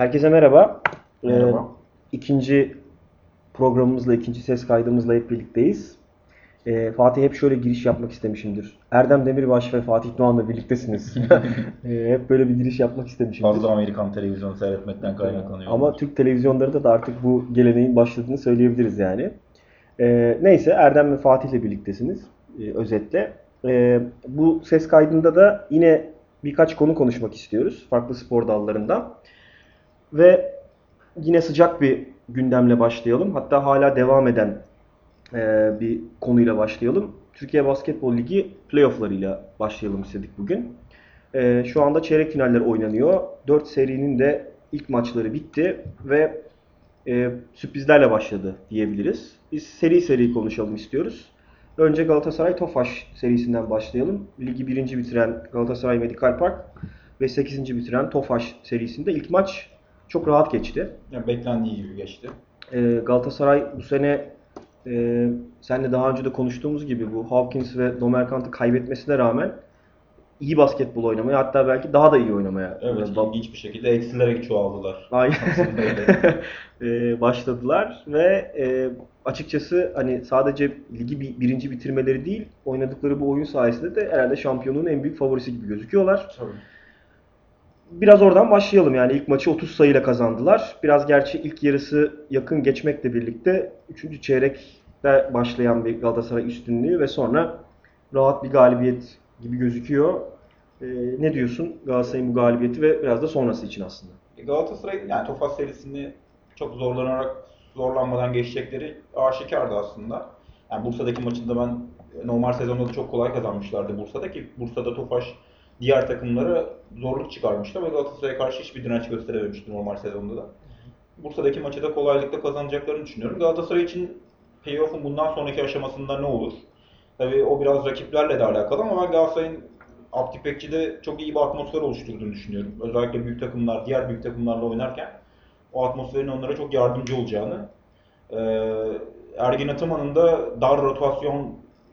Herkese merhaba. Merhaba. Ee, ikinci programımızla, ikinci ses kaydımızla hep birlikteyiz. Ee, Fatih hep şöyle giriş yapmak istemişimdir. Erdem Demirbaş ve Fatih Doğan'la birliktesiniz. Ee, hep böyle bir giriş yapmak istemişimdir. Fazla Amerikan televizyonu seyretmekten kaynaklanıyor. Ama Türk televizyonlarında da artık bu geleneğin başladığını söyleyebiliriz yani. Ee, neyse Erdem ve Fatih ile birliktesiniz e, özetle. Ee, bu ses kaydında da yine birkaç konu konuşmak istiyoruz. Farklı spor dallarından. Ve yine sıcak bir gündemle başlayalım. Hatta hala devam eden e, bir konuyla başlayalım. Türkiye Basketbol Ligi playofflarıyla başlayalım istedik bugün. E, şu anda çeyrek finaller oynanıyor. 4 serinin de ilk maçları bitti ve e, sürprizlerle başladı diyebiliriz. Biz seri seri konuşalım istiyoruz. Önce Galatasaray Tofaş serisinden başlayalım. Ligi birinci bitiren Galatasaray Medikal Park ve 8. bitiren Tofaş serisinde ilk maç çok rahat geçti. Yani beklendiği gibi geçti. Ee, Galatasaray bu sene e, seninle daha önce de konuştuğumuz gibi bu Hawkins ve Domerkant'ı kaybetmesine rağmen iyi basketbol oynamaya hatta belki daha da iyi oynamaya Evet, e, ilginç bir şekilde eksilerek çoğaldılar. Aynen. E, başladılar ve e, açıkçası hani sadece ligi bir, birinci bitirmeleri değil oynadıkları bu oyun sayesinde de herhalde şampiyonluğun en büyük favorisi gibi gözüküyorlar. Tabii. Biraz oradan başlayalım yani ilk maçı 30 sayıyla kazandılar. Biraz gerçi ilk yarısı yakın geçmekle birlikte 3. çeyrekte başlayan bir Galatasaray üstünlüğü ve sonra rahat bir galibiyet gibi gözüküyor. Ee, ne diyorsun Galatasaray'ın bu galibiyeti ve biraz da sonrası için aslında? Galatasaray yani Tofaş serisini çok zorlanarak zorlanmadan geçecekleri aşikardı aslında. Yani Bursa'daki maçında ben normal sezonda da çok kolay kazanmışlardı Bursa'da ki Bursa'da Tofaş diğer takımlara zorluk çıkarmıştı ve Galatasaray'a karşı hiçbir direnç gösterememişti normal sezonda da. Bursa'daki maçı da kolaylıkla kazanacaklarını düşünüyorum. Galatasaray için playoff'un bundan sonraki aşamasında ne olur? Tabii o biraz rakiplerle de alakalı ama ben Galatasaray'ın Abdi Pekçi'de çok iyi bir atmosfer oluşturduğunu düşünüyorum. Özellikle büyük takımlar, diğer büyük takımlarla oynarken o atmosferin onlara çok yardımcı olacağını. Ee, Ergin Ataman'ın da dar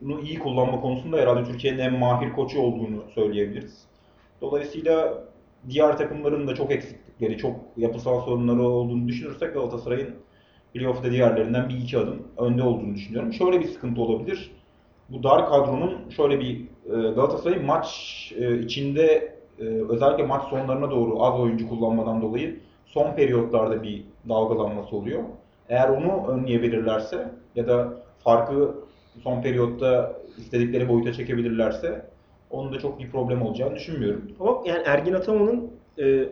rotasyonu iyi kullanma konusunda herhalde Türkiye'nin en mahir koçu olduğunu söyleyebiliriz. Dolayısıyla diğer takımların da çok eksiklikleri, çok yapısal sorunları olduğunu düşünürsek Galatasaray'ın playoff'ta diğerlerinden bir iki adım önde olduğunu düşünüyorum. Şöyle bir sıkıntı olabilir. Bu dar kadronun şöyle bir e, Galatasaray maç e, içinde e, özellikle maç sonlarına doğru az oyuncu kullanmadan dolayı son periyotlarda bir dalgalanması oluyor. Eğer onu önleyebilirlerse ya da farkı son periyotta istedikleri boyuta çekebilirlerse onun da çok bir problem olacağını düşünmüyorum. Ama yani Ergin Ataman'ın e,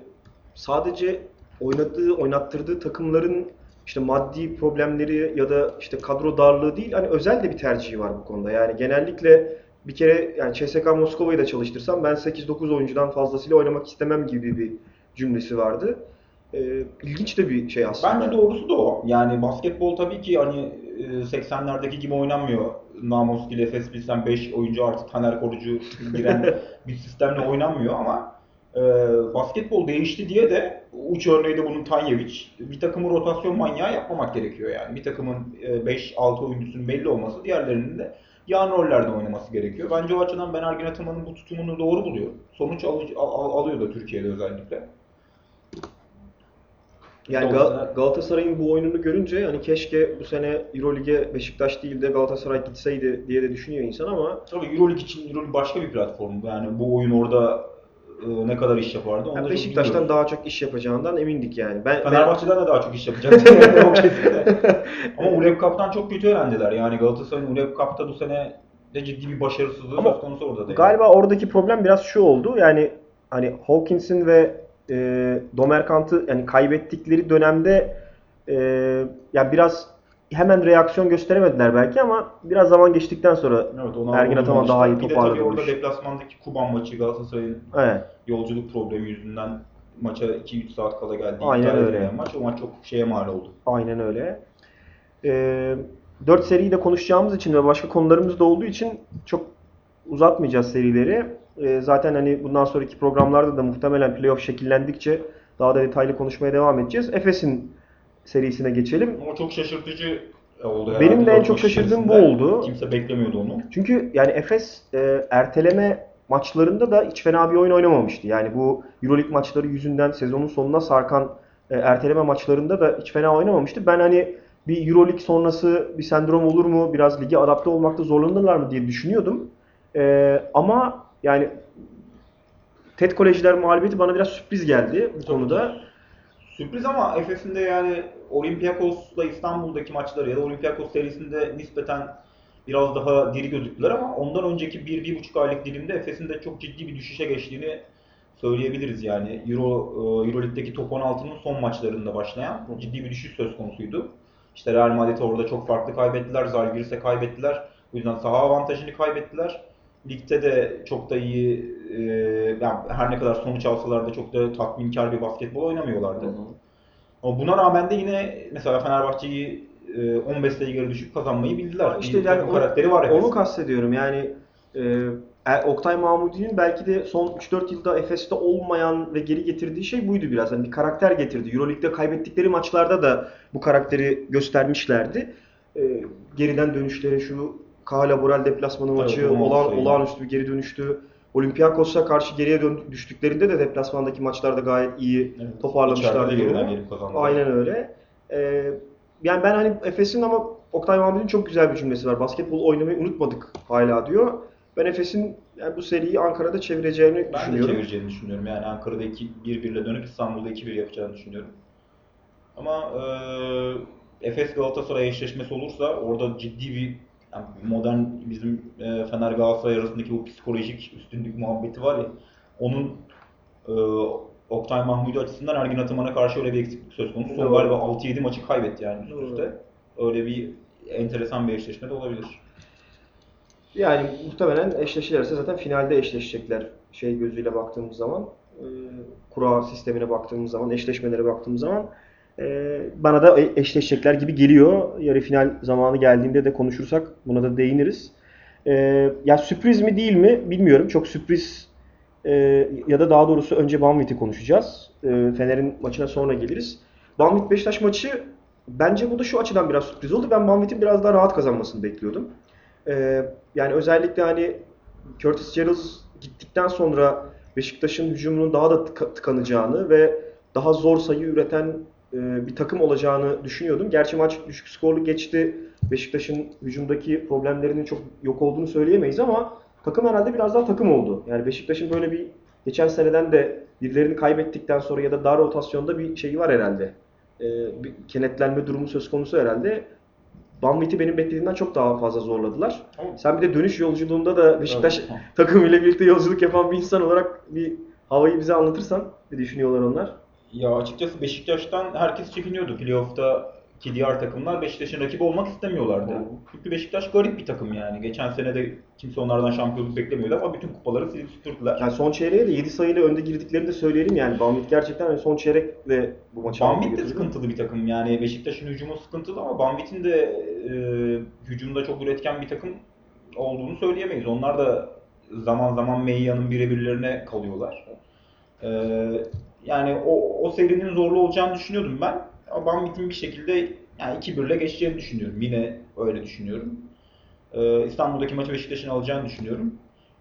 sadece oynadığı, oynattırdığı takımların işte maddi problemleri ya da işte kadro darlığı değil, hani özel de bir tercihi var bu konuda. Yani genellikle bir kere yani CSKA Moskova'yı da çalıştırsam ben 8-9 oyuncudan fazlasıyla oynamak istemem gibi bir cümlesi vardı. E, ilginç de bir şey aslında. Bence doğrusu da o. Yani basketbol tabii ki hani 80'lerdeki gibi oynanmıyor. Namus ile Efes Bilsen 5 oyuncu artı Taner Korucu giren bir sistemle oynanmıyor ama e, basketbol değişti diye de uç örneği de bunun Tanyevic. Bir takımı rotasyon manyağı yapmamak gerekiyor yani. Bir takımın e, 5-6 oyuncusunun belli olması, diğerlerinin de yan rollerde oynaması gerekiyor. Bence o açıdan ben Ergin Ataman'ın bu tutumunu doğru buluyorum. Sonuç al, al, alıyor da Türkiye'de özellikle. Yani Gal- Galatasaray'ın bu oyununu görünce hani keşke bu sene Eurolig'e Beşiktaş değil de Galatasaray gitseydi diye de düşünüyor insan ama Tabii Euroleague için Euroleague başka bir platform. Yani bu oyun orada e, ne kadar iş yapardı onu yani da Beşiktaş'tan daha çok iş yapacağından emindik yani. Ben, ben Fenerbahçe'den de daha çok iş yapacak. o kesinlikle. Ama UEFA Cup'tan çok kötü öğrendiler. Yani Galatasaray'ın UEFA Cup'ta bu sene de ciddi bir başarısızlığı Ama söz konusu orada değil. Galiba oradaki problem biraz şu oldu. Yani hani Hawkins'in ve e, Domerkant'ı yani kaybettikleri dönemde e, yani biraz hemen reaksiyon gösteremediler belki ama biraz zaman geçtikten sonra Evet, onu Ergin Ataman daha iyi Bir de toparladı tabii orada deplasmandaki Kuban maçı Galatasaray'ın evet, yolculuk problemi yüzünden maça 2-3 saat kala geldi. Aynen öyle. Maç. O maç çok şeye mal oldu. aynen öyle. E, 4 seriyi de konuşacağımız için ve başka konularımız da olduğu için çok uzatmayacağız serileri. E, zaten hani bundan sonraki programlarda da muhtemelen playoff şekillendikçe daha da detaylı konuşmaya devam edeceğiz. Efes'in serisine geçelim. Ama çok şaşırtıcı oldu. Benim herhalde de en çok şaşırdığım bu oldu. Kimse beklemiyordu onu. Çünkü yani Efes e, erteleme maçlarında da hiç fena bir oyun oynamamıştı. Yani bu Euroleague maçları yüzünden sezonun sonuna sarkan e, erteleme maçlarında da hiç fena oynamamıştı. Ben hani bir Euroleague sonrası bir sendrom olur mu? Biraz lige adapte olmakta zorlanırlar mı diye düşünüyordum. E, ama yani TED Kolejler mağlubiyeti bana biraz sürpriz geldi bu konuda. Sürpriz ama Efes'in de yani Olympiakos'la İstanbul'daki maçları ya da Olympiakos serisinde nispeten biraz daha diri gözüktüler ama ondan önceki 1-1,5 aylık dilimde Efes'in de çok ciddi bir düşüşe geçtiğini söyleyebiliriz yani. Euro, e, Euroleague'deki top 16'nın son maçlarında başlayan ciddi bir düşüş söz konusuydu. İşte Real Madrid orada çok farklı kaybettiler, Zalgiris'e kaybettiler. Bu yüzden saha avantajını kaybettiler. Ligde de çok da iyi, e, yani her ne kadar sonuç alsalar da çok da tatminkar bir basketbol oynamıyorlardı. Ama buna rağmen de yine mesela Fenerbahçe'yi e, 15 sayı geri düşüp kazanmayı bildiler. İşte bir yani onu- karakteri var Efes'in. Onu kastediyorum. Yani e, e, Oktay Mahmudi'nin belki de son 3-4 yılda Efes'te olmayan ve geri getirdiği şey buydu biraz. Yani bir karakter getirdi. Euroleague'de kaybettikleri maçlarda da bu karakteri göstermişlerdi. E, geriden dönüşleri şu Kala Boral deplasmanı maçı maç olağan, sayı. olağanüstü bir geri dönüştü. Olympiakos'a karşı geriye dön, düştüklerinde de deplasmandaki maçlarda gayet iyi Evet. toparlamışlardı. De durumu. Aynen öyle. Ee, yani ben hani Efes'in ama Oktay Mahmut'un çok güzel bir cümlesi var. Basketbol oynamayı unutmadık hala diyor. Ben Efes'in yani bu seriyi Ankara'da çevireceğini Ben de düşünüyorum. çevireceğini düşünüyorum. Yani Ankara'da 1-1 ile dönüp İstanbul'da 2-1 yapacağını düşünüyorum. Ama e, Efes Galatasaray eşleşmesi olursa orada ciddi bir yani modern bizim e, Fener Galatasaray arasındaki bu psikolojik üstünlük muhabbeti var ya onun e, Oktay Mahmudi açısından Ergin Ataman'a karşı öyle bir eksiklik söz konusu. Son galiba 6-7 maçı kaybetti yani üst üste. Öyle bir enteresan bir eşleşme de olabilir. Yani muhtemelen eşleşirlerse zaten finalde eşleşecekler. Şey gözüyle baktığımız zaman, e, kura sistemine baktığımız zaman, eşleşmelere baktığımız zaman e, bana da e- eşleşecekler gibi geliyor. Yarı final zamanı geldiğinde de konuşursak buna da değiniriz. E, ya sürpriz mi değil mi bilmiyorum. Çok sürpriz e, ya da daha doğrusu önce Banvit'i konuşacağız. E, Fener'in maçına sonra geliriz. Banvit Beşiktaş maçı bence bu da şu açıdan biraz sürpriz oldu. Ben Banvit'in biraz daha rahat kazanmasını bekliyordum. Ee, yani özellikle hani Curtis Gerald gittikten sonra Beşiktaş'ın hücumunun daha da tıka- tıkanacağını ve daha zor sayı üreten e, bir takım olacağını düşünüyordum. Gerçi maç düşük skorlu geçti. Beşiktaş'ın hücumdaki problemlerinin çok yok olduğunu söyleyemeyiz ama takım herhalde biraz daha takım oldu. Yani Beşiktaş'ın böyle bir geçen seneden de birilerini kaybettikten sonra ya da dar rotasyonda bir şeyi var herhalde. Ee, bir kenetlenme durumu söz konusu herhalde. Banvit'i benim beklediğimden çok daha fazla zorladılar. Sen bir de dönüş yolculuğunda da Beşiktaş Evet. takımıyla birlikte yolculuk yapan bir insan olarak bir havayı bize anlatırsan ne düşünüyorlar onlar? Ya açıkçası Beşiktaş'tan herkes çekiniyordu. Playoff'taki diğer takımlar Beşiktaş'ın rakibi olmak istemiyorlardı. Hı. Çünkü Beşiktaş garip bir takım yani. Geçen sene de kimse onlardan şampiyonluk beklemiyordu ama bütün kupaları silip süpürdüler. Yani son çeyreğe de 7 sayıyla önde girdiklerini de söyleyelim yani. Banvit gerçekten hani son çeyrekle bu maçı Banvit de sıkıntılı bir takım. Yani Beşiktaş'ın hücumu sıkıntılı ama Banvit'in de e, hücumda çok üretken bir takım olduğunu söyleyemeyiz. Onlar da zaman zaman Meyya'nın birebirlerine kalıyorlar. E, yani o, o serinin zorlu olacağını düşünüyordum ben. Ama Banvit'in bir şekilde yani 2-1 ile geçeceğini düşünüyorum. Yine öyle düşünüyorum. E, İstanbul'daki maçı Beşiktaş'ın alacağını düşünüyorum.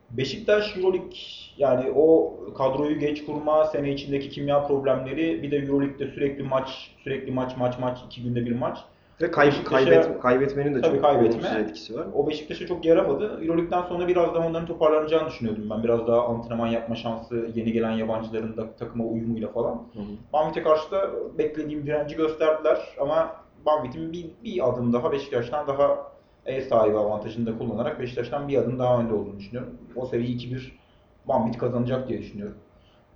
Beşiktaş Euroleague yani o kadroyu geç kurma, sene içindeki kimya problemleri, bir de Euroleague'de sürekli maç, sürekli maç, maç, maç, iki günde bir maç. Ve kay- kaybet, kaybetmenin de çok kaybetme. etkisi var. O Beşiktaş'a çok yaramadı. Euroleague'den sonra biraz daha onların toparlanacağını düşünüyordum ben. Biraz daha antrenman yapma şansı, yeni gelen yabancıların da takıma uyumuyla falan. Banvit'e karşı da beklediğim direnci gösterdiler ama Banvit'in bir, bir adım daha Beşiktaş'tan daha ev sahibi avantajını da kullanarak Beşiktaş'tan bir adım daha önde olduğunu düşünüyorum. O seviye 2-1 Banvit kazanacak diye düşünüyorum.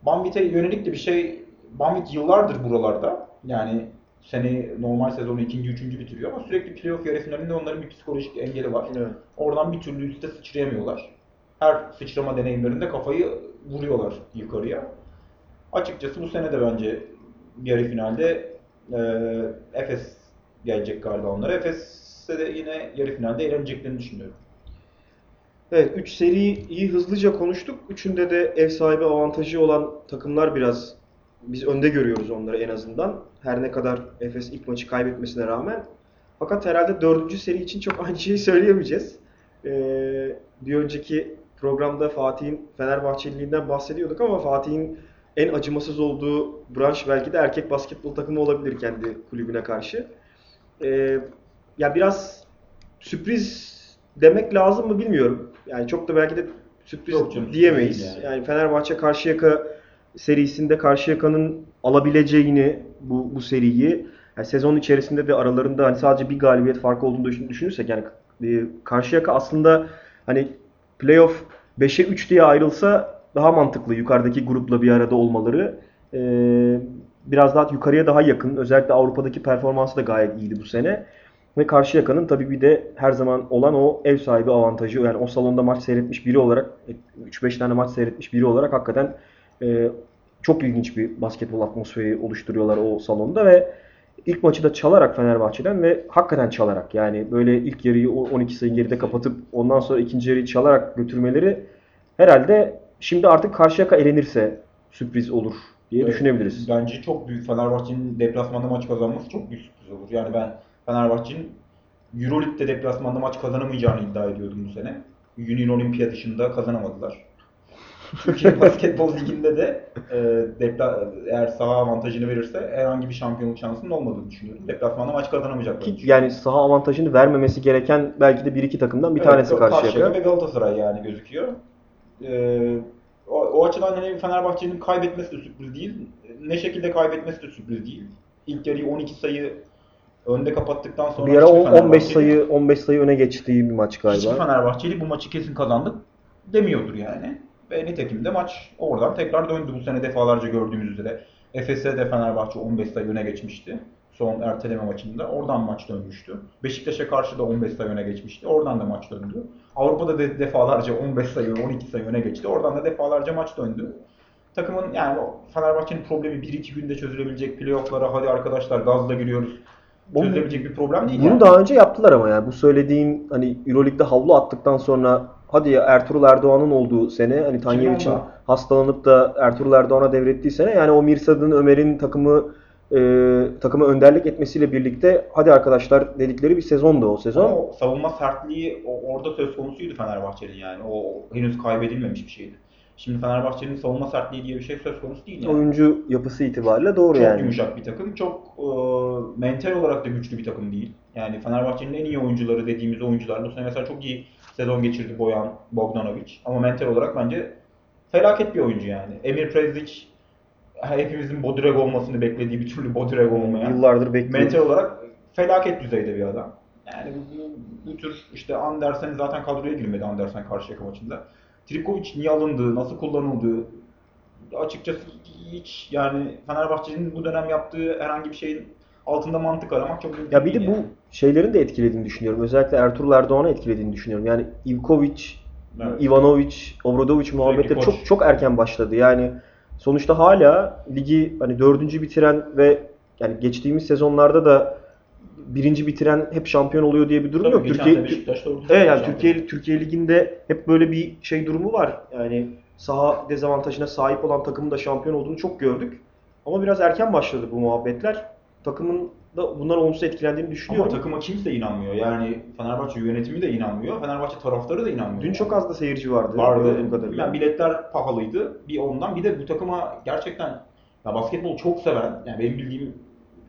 Banvit'e yönelik de bir şey, Banvit yıllardır buralarda. Yani sene normal sezonu ikinci, üçüncü bitiriyor ama sürekli playoff yarı finalinde onların bir psikolojik engeli var. Evet. Oradan bir türlü üste sıçrayamıyorlar. Her sıçrama deneyimlerinde kafayı vuruyorlar yukarıya. Açıkçası bu sene de bence yarı finalde e, Efes gelecek galiba onlara. Efes'e de yine yarı finalde eğleneceklerini düşünüyorum. Evet, 3 seriyi hızlıca konuştuk. Üçünde de ev sahibi avantajı olan takımlar biraz biz önde görüyoruz onları en azından. Her ne kadar Efes ilk maçı kaybetmesine rağmen. Fakat herhalde dördüncü seri için çok aynı şeyi söyleyemeyeceğiz. Ee, bir önceki programda Fatih'in Fenerbahçeliliğinden bahsediyorduk ama Fatih'in en acımasız olduğu branş belki de erkek basketbol takımı olabilir kendi kulübüne karşı. Ee, ya biraz sürpriz demek lazım mı bilmiyorum. Yani çok da belki de sürpriz Yok canım, diyemeyiz. Yani. yani. Fenerbahçe Karşıyaka serisinde Karşıyaka'nın alabileceğini bu bu seriyi yani sezon içerisinde de aralarında hani sadece bir galibiyet farkı olduğunu düşün- düşünürsek yani e, Karşıyaka aslında hani playoff 5'e 3 diye ayrılsa daha mantıklı yukarıdaki grupla bir arada olmaları. Ee, biraz daha yukarıya daha yakın. Özellikle Avrupa'daki performansı da gayet iyiydi bu sene. Ve Karşıyaka'nın tabii bir de her zaman olan o ev sahibi avantajı. Yani o salonda maç seyretmiş biri olarak 3-5 tane maç seyretmiş biri olarak hakikaten e, çok ilginç bir basketbol atmosferi oluşturuyorlar o salonda ve ilk maçı da çalarak Fenerbahçe'den ve hakikaten çalarak yani böyle ilk yarıyı o 12 sayı geride kapatıp ondan sonra ikinci yarıyı çalarak götürmeleri herhalde şimdi artık Karşıyaka elenirse sürpriz olur diye Evet, düşünebiliriz. Bence çok büyük Fenerbahçe'nin deplasmanda maç kazanması çok büyük sürpriz olur. Yani ben Fenerbahçe'nin Euroleague'de deplasmanda maç kazanamayacağını iddia ediyordum bu sene. Union Olimpiya dışında kazanamadılar. Türkiye Basketbol Ligi'nde de e, depla, eğer saha avantajını verirse herhangi bir şampiyonluk şansının olmadığını düşünüyorum. Deplasmanda maç kazanamayacaklarını Ki yani saha avantajını vermemesi gereken belki de bir iki takımdan bir Evet, tanesi Karşıyaka Karşıyaka. ve Galatasaray yani gözüküyor. Ee, o, o açıdan hani Fenerbahçe'nin kaybetmesi de sürpriz değil. Ne şekilde kaybetmesi de sürpriz değil. İlk yarıyı 12 sayı önde kapattıktan sonra Bir ara hiçbir on- 15 Fenerbahçeli- sayı 15 sayı öne geçtiği bir maç hiçbir galiba. Fenerbahçeli bu maçı kesin kazandık demiyordur yani. Ve nitekim de maç oradan tekrar döndü bu sene defalarca gördüğümüz üzere. Efes'e de Fenerbahçe 15 sayı öne geçmişti. Son erteleme maçında. Oradan maç dönmüştü. Beşiktaş'a karşı da 15 sayı öne geçmişti. Oradan da maç döndü. Avrupa'da da defalarca 15 sayı, 12 sayı öne geçti. Oradan da defalarca maç döndü. Takımın yani Fenerbahçe'nin problemi 1-2 günde çözülebilecek playoff'lara hadi arkadaşlar gazla giriyoruz. Çözülebilecek bir problem değil Bunu yani. daha önce yaptılar ama yani bu söylediğin hani EuroLeague'de havlu attıktan sonra hadi ya Ertuğrul Erdoğan'ın olduğu sene hani Tanyevic'in 2010'da. hastalanıp da Ertuğrul Erdoğan'a devrettiği sene yani o Mirsad'ın Ömer'in takımı e, takıma önderlik etmesiyle birlikte hadi arkadaşlar dedikleri bir sezondu o sezon. Ama o savunma sertliği o- orada söz konusuydu Fenerbahçe'nin yani. O henüz kaybedilmemiş bir şeydi. Şimdi Fenerbahçe'nin savunma sertliği diye bir şey söz konusu değil yani. Oyuncu yapısı itibariyle doğru çok yani. yumuşak bir takım. Çok e, mental olarak da güçlü bir takım değil. Yani Fenerbahçe'nin en iyi oyuncuları dediğimiz oyuncular. Bu sene mesela çok iyi sezon geçirdi Boyan, Bogdanovic. Ama mental olarak bence felaket bir oyuncu yani. Emir Prezic hepimizin Bodreg olmasını beklediği bir türlü Bodreg olmayan. Yıllardır bekliyoruz. Mental olarak felaket düzeyde bir adam. Yani bu, bu, bu tür işte Andersen zaten kadroya girmedi Andersen Karşıyaka maçında. Tripkovic niye alındı, nasıl kullanıldı açıkçası hiç yani Fenerbahçe'nin bu dönem yaptığı herhangi bir şeyin altında mantık aramak çok mümkün Ya bir de bu yani. şeylerin de etkilediğini düşünüyorum. Özellikle Ertuğrul Erdoğan'ı etkilediğini düşünüyorum. Yani Ivkovic, Evet. Ivanovic, Obradovic muhabbetleri çok çok erken başladı. Yani sonuçta hala ligi hani dördüncü bitiren ve yani geçtiğimiz sezonlarda da birinci bitiren hep şampiyon oluyor diye bir durum Tabii yok. Türkiye Evet yani. Türkiye Türkiye liginde hep böyle bir şey durumu var. Yani saha dezavantajına sahip olan takımın da şampiyon olduğunu çok gördük. Ama biraz erken başladı bu muhabbetler. Takımın da bundan olumsuz etkilendiğini Ama düşünüyorum. takıma kimse inanmıyor. Yani Fenerbahçe yönetimi de inanmıyor. Fenerbahçe taraftarı da inanmıyor. Dün çok az da seyirci vardı. vardı. kadarıyla. Yani biletler pahalıydı. Bir ondan bir de bu takıma gerçekten ya basketbol çok seven, yani benim bildiğim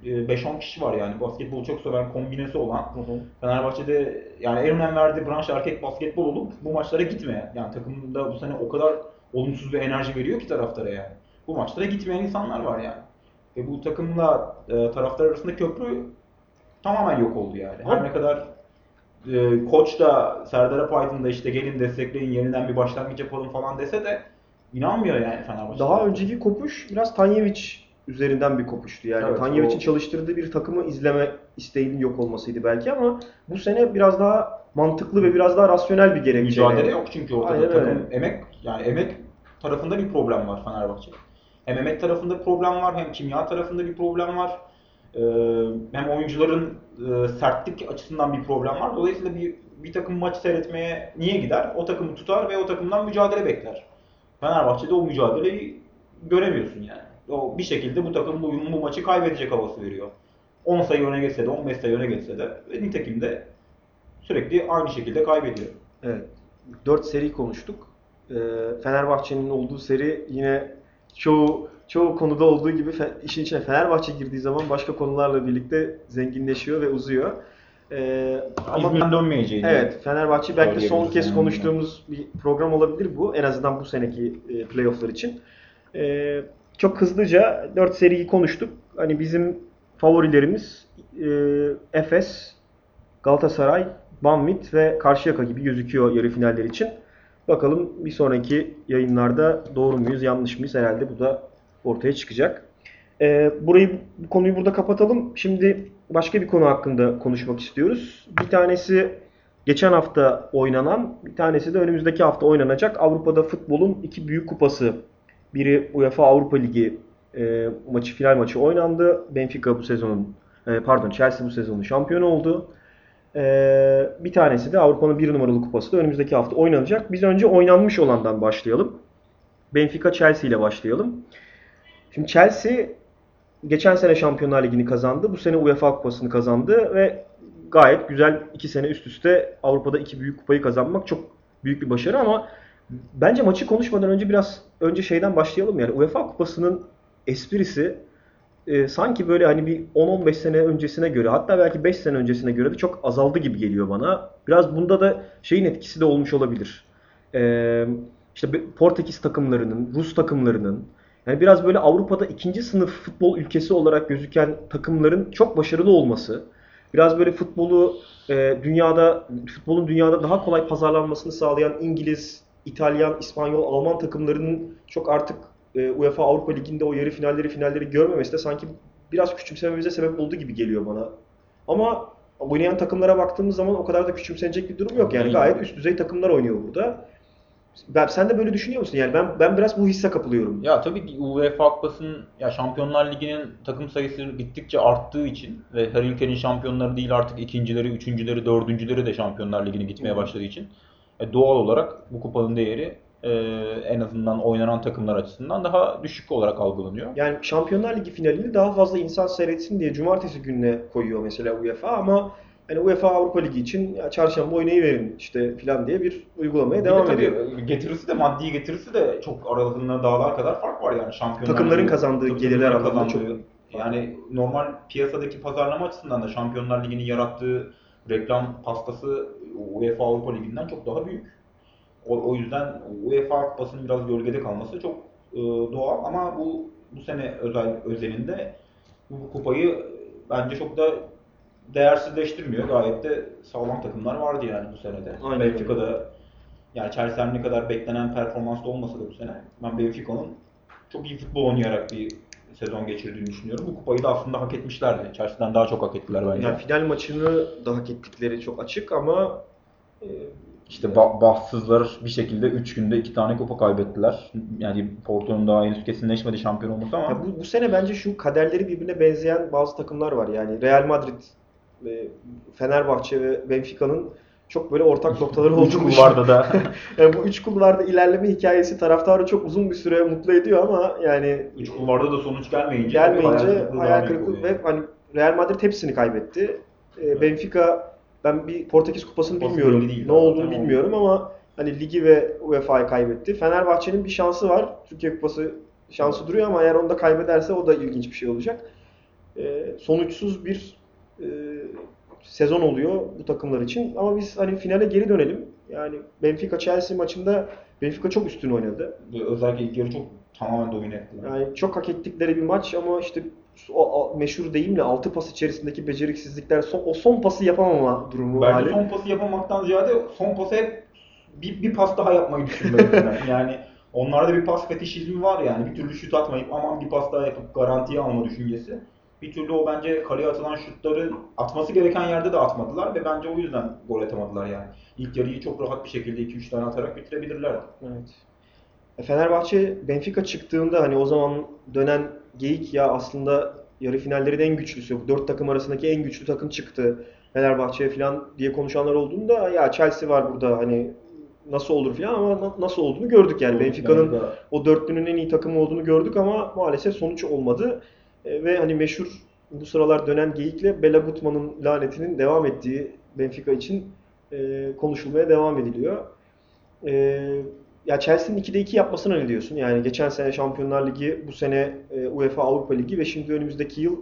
e, 5-10 kişi var yani basketbolu çok seven, kombinesi olan. Hı hı. Fenerbahçe'de yani en önem verdiği branş erkek basketbol olup bu maçlara gitmeyen. Yani takımda bu sene o kadar olumsuz bir enerji veriyor ki taraftara yani. Bu maçlara gitmeyen insanlar var yani. Ve bu takımla e, taraftar arasında köprü tamamen yok oldu yani. Her ne kadar e, koç da Serdar Apaydın da işte gelin destekleyin yeniden bir başlangıç yapalım falan dese de inanmıyor yani Fenerbahçe. Daha önceki kopuş biraz Tanyevic üzerinden bir kopuştu. Yani Evet, Tanyevic'in o- çalıştırdığı bir takımı izleme isteğinin yok olmasıydı belki ama bu sene biraz daha mantıklı ve biraz daha rasyonel bir gerekçe. Mücadele yok çünkü ortada. Aynen Takım öyle. emek yani emek tarafında bir problem var Fenerbahçe. Hem emek tarafında problem var hem kimya tarafında bir problem var. Ee, hem oyuncuların e, sertlik açısından bir problem var. Dolayısıyla bir bir takım maç seyretmeye niye gider? O takımı tutar ve o takımdan mücadele bekler. Fenerbahçe'de o mücadeleyi göremiyorsun yani. O bir şekilde bu takım bu, bu maçı kaybedecek havası veriyor. 10 sayı öne geçse de 15 sayı öne geçse de nitekim de sürekli aynı şekilde kaybediyor. Evet. 4 seri konuştuk. Ee, Fenerbahçe'nin olduğu seri yine çoğu çoğu konuda olduğu gibi işin içine Fenerbahçe girdiği zaman başka konularla birlikte zenginleşiyor ve uzuyor. Ee, ama İzmir'den dönmeyeceğini. Evet, Fenerbahçe belki son kez konuştuğumuz bir program olabilir bu. En azından bu seneki e, playofflar için. Ee, çok hızlıca 4 seriyi konuştuk. Hani bizim favorilerimiz e, Efes, Galatasaray, Banvit ve Karşıyaka gibi gözüküyor yarı finaller için. Bakalım bir sonraki yayınlarda doğru muyuz, yanlış mıyız? Herhalde bu da ortaya çıkacak. Ee, burayı, bu konuyu burada kapatalım. Şimdi başka bir konu hakkında konuşmak istiyoruz. Bir tanesi geçen hafta oynanan, bir tanesi de önümüzdeki hafta oynanacak Avrupa'da futbolun iki büyük kupası. Biri UEFA Avrupa Ligi e, maçı, final maçı oynandı. Benfica bu sezonun, e, pardon Chelsea bu sezonun şampiyonu oldu. E, bir tanesi de Avrupa'nın bir numaralı kupası da önümüzdeki hafta oynanacak. Biz önce oynanmış olandan başlayalım. Benfica Chelsea ile başlayalım. Şimdi Chelsea geçen sene Şampiyonlar Ligi'ni kazandı. Bu sene UEFA Kupası'nı kazandı ve gayet güzel iki sene üst üste Avrupa'da iki büyük kupayı kazanmak çok büyük bir başarı ama bence maçı konuşmadan önce biraz önce şeyden başlayalım yani UEFA Kupası'nın esprisi e, sanki böyle hani bir 10-15 sene öncesine göre hatta belki 5 sene öncesine göre de çok azaldı gibi geliyor bana. Biraz bunda da şeyin etkisi de olmuş olabilir. E, işte Portekiz takımlarının, Rus takımlarının yani biraz böyle Avrupa'da ikinci sınıf futbol ülkesi olarak gözüken takımların çok başarılı olması, biraz böyle futbolu e, dünyada futbolun dünyada daha kolay pazarlanmasını sağlayan İngiliz, İtalyan, İspanyol, Alman takımlarının çok artık e, UEFA Avrupa Ligi'nde o yarı finalleri finalleri görmemesi de sanki biraz küçümsememize sebep oldu gibi geliyor bana. Ama oynayan takımlara baktığımız zaman o kadar da küçümsenecek bir durum yok. Yani gayet üst düzey takımlar oynuyor burada. Ben, sen de böyle düşünüyor musun? Yani ben ben biraz bu hisse kapılıyorum. Ya tabii ki UEFA Kupası'nın ya Şampiyonlar Ligi'nin takım sayısı gittikçe arttığı için ve her ülkenin şampiyonları değil artık ikincileri, üçüncüleri, dördüncüleri de Şampiyonlar Ligi'ne gitmeye başladığı için e, doğal olarak bu kupanın değeri e, en azından oynanan takımlar açısından daha düşük olarak algılanıyor. Yani Şampiyonlar Ligi finalini daha fazla insan seyretsin diye cumartesi gününe koyuyor mesela UEFA ama hani UEFA Avrupa Ligi için ya çarşamba oynayı verin işte filan diye bir uygulamaya bir devam de ediyor. Getirisi de maddi getirisi de çok aralarında dağlar kadar fark var yani şampiyonlar. Takımların kazandığı gelirler anlamında çok. Yani normal piyasadaki pazarlama açısından da Şampiyonlar Ligi'nin yarattığı reklam pastası UEFA Avrupa Ligi'nden çok daha büyük. O, o yüzden UEFA Kupası'nın biraz gölgede kalması çok e, doğal ama bu bu sene özel özelinde bu kupayı bence çok da değersizleştirmiyor. Gayet de sağlam takımlar vardı yani bu senede. Aynen Benfica'da yani Chelsea ne kadar beklenen performanslı olmasa da bu sene ben Benfica'nın çok iyi futbol oynayarak bir sezon geçirdiğini düşünüyorum. Bu kupayı da aslında hak etmişlerdi. Chelsea'den daha çok hak ettiler bence. Yani final maçını da hak ettikleri çok açık ama e, işte ba- bahtsızlar bir şekilde 3 günde 2 tane kupa kaybettiler. Yani Porto'nun daha henüz kesinleşmedi şampiyon olması ama. Ya bu, bu sene bence şu kaderleri birbirine benzeyen bazı takımlar var. Yani Real Madrid, Fenerbahçe ve Benfica'nın çok böyle ortak noktaları olduğunu kulvarda da. yani bu üç kulvarda ilerleme hikayesi taraftarı çok uzun bir süre mutlu ediyor ama yani üç kulvarda da sonuç gelmeyince gelmeyince hayal kırıklığı ve hani Real Madrid hepsini kaybetti. Evet. Benfica ben bir Portekiz kupasını Kupası bilmiyorum. Değil, ne olduğunu tamam. bilmiyorum ama hani ligi ve UEFA'yı kaybetti. Fenerbahçe'nin bir şansı var. Türkiye kupası şansı duruyor ama eğer onu da kaybederse o da ilginç bir şey olacak. Ee, sonuçsuz bir e, sezon oluyor bu takımlar için. Ama biz hani finale geri dönelim. Yani Benfica Chelsea maçında Benfica çok üstün oynadı. Özellikle ilk yarı çok tamamen domine etti. Yani çok hak ettikleri bir maç ama işte o, o meşhur deyimle altı pas içerisindeki beceriksizlikler son, o son pası yapamama durumu Bence hali. son pası yapamaktan ziyade son pası hep bir, bir pas daha yapmayı düşünmeliler. yani onlarda bir pas fetişizmi var yani. Bir türlü şut atmayıp aman bir pas daha yapıp garantiye alma düşüncesi bir türlü o bence kaleye atılan şutları atması gereken yerde de atmadılar ve bence o yüzden gol atamadılar yani. İlk yarıyı çok rahat bir şekilde 2-3 tane atarak bitirebilirlerdi. Evet. E, Fenerbahçe Benfica çıktığında hani o zaman dönen geyik ya aslında yarı finalleri de en güçlüsü. Dört takım arasındaki en güçlü takım çıktı. Fenerbahçe falan diye konuşanlar olduğunda ya Chelsea var burada hani nasıl olur falan ama nasıl olduğunu gördük yani. Benfica'nın o dörtlünün en iyi takımı olduğunu gördük ama maalesef sonuç olmadı. E, ve hani meşhur bu sıralar dönen geyikle Bela Gutman'ın lanetinin devam ettiği Benfica için e, konuşulmaya devam ediliyor. E, ya Chelsea'nin 2'de 2 yapmasına ne diyorsun? Yani geçen sene Şampiyonlar Ligi, bu sene e, UEFA Avrupa Ligi ve şimdi önümüzdeki yıl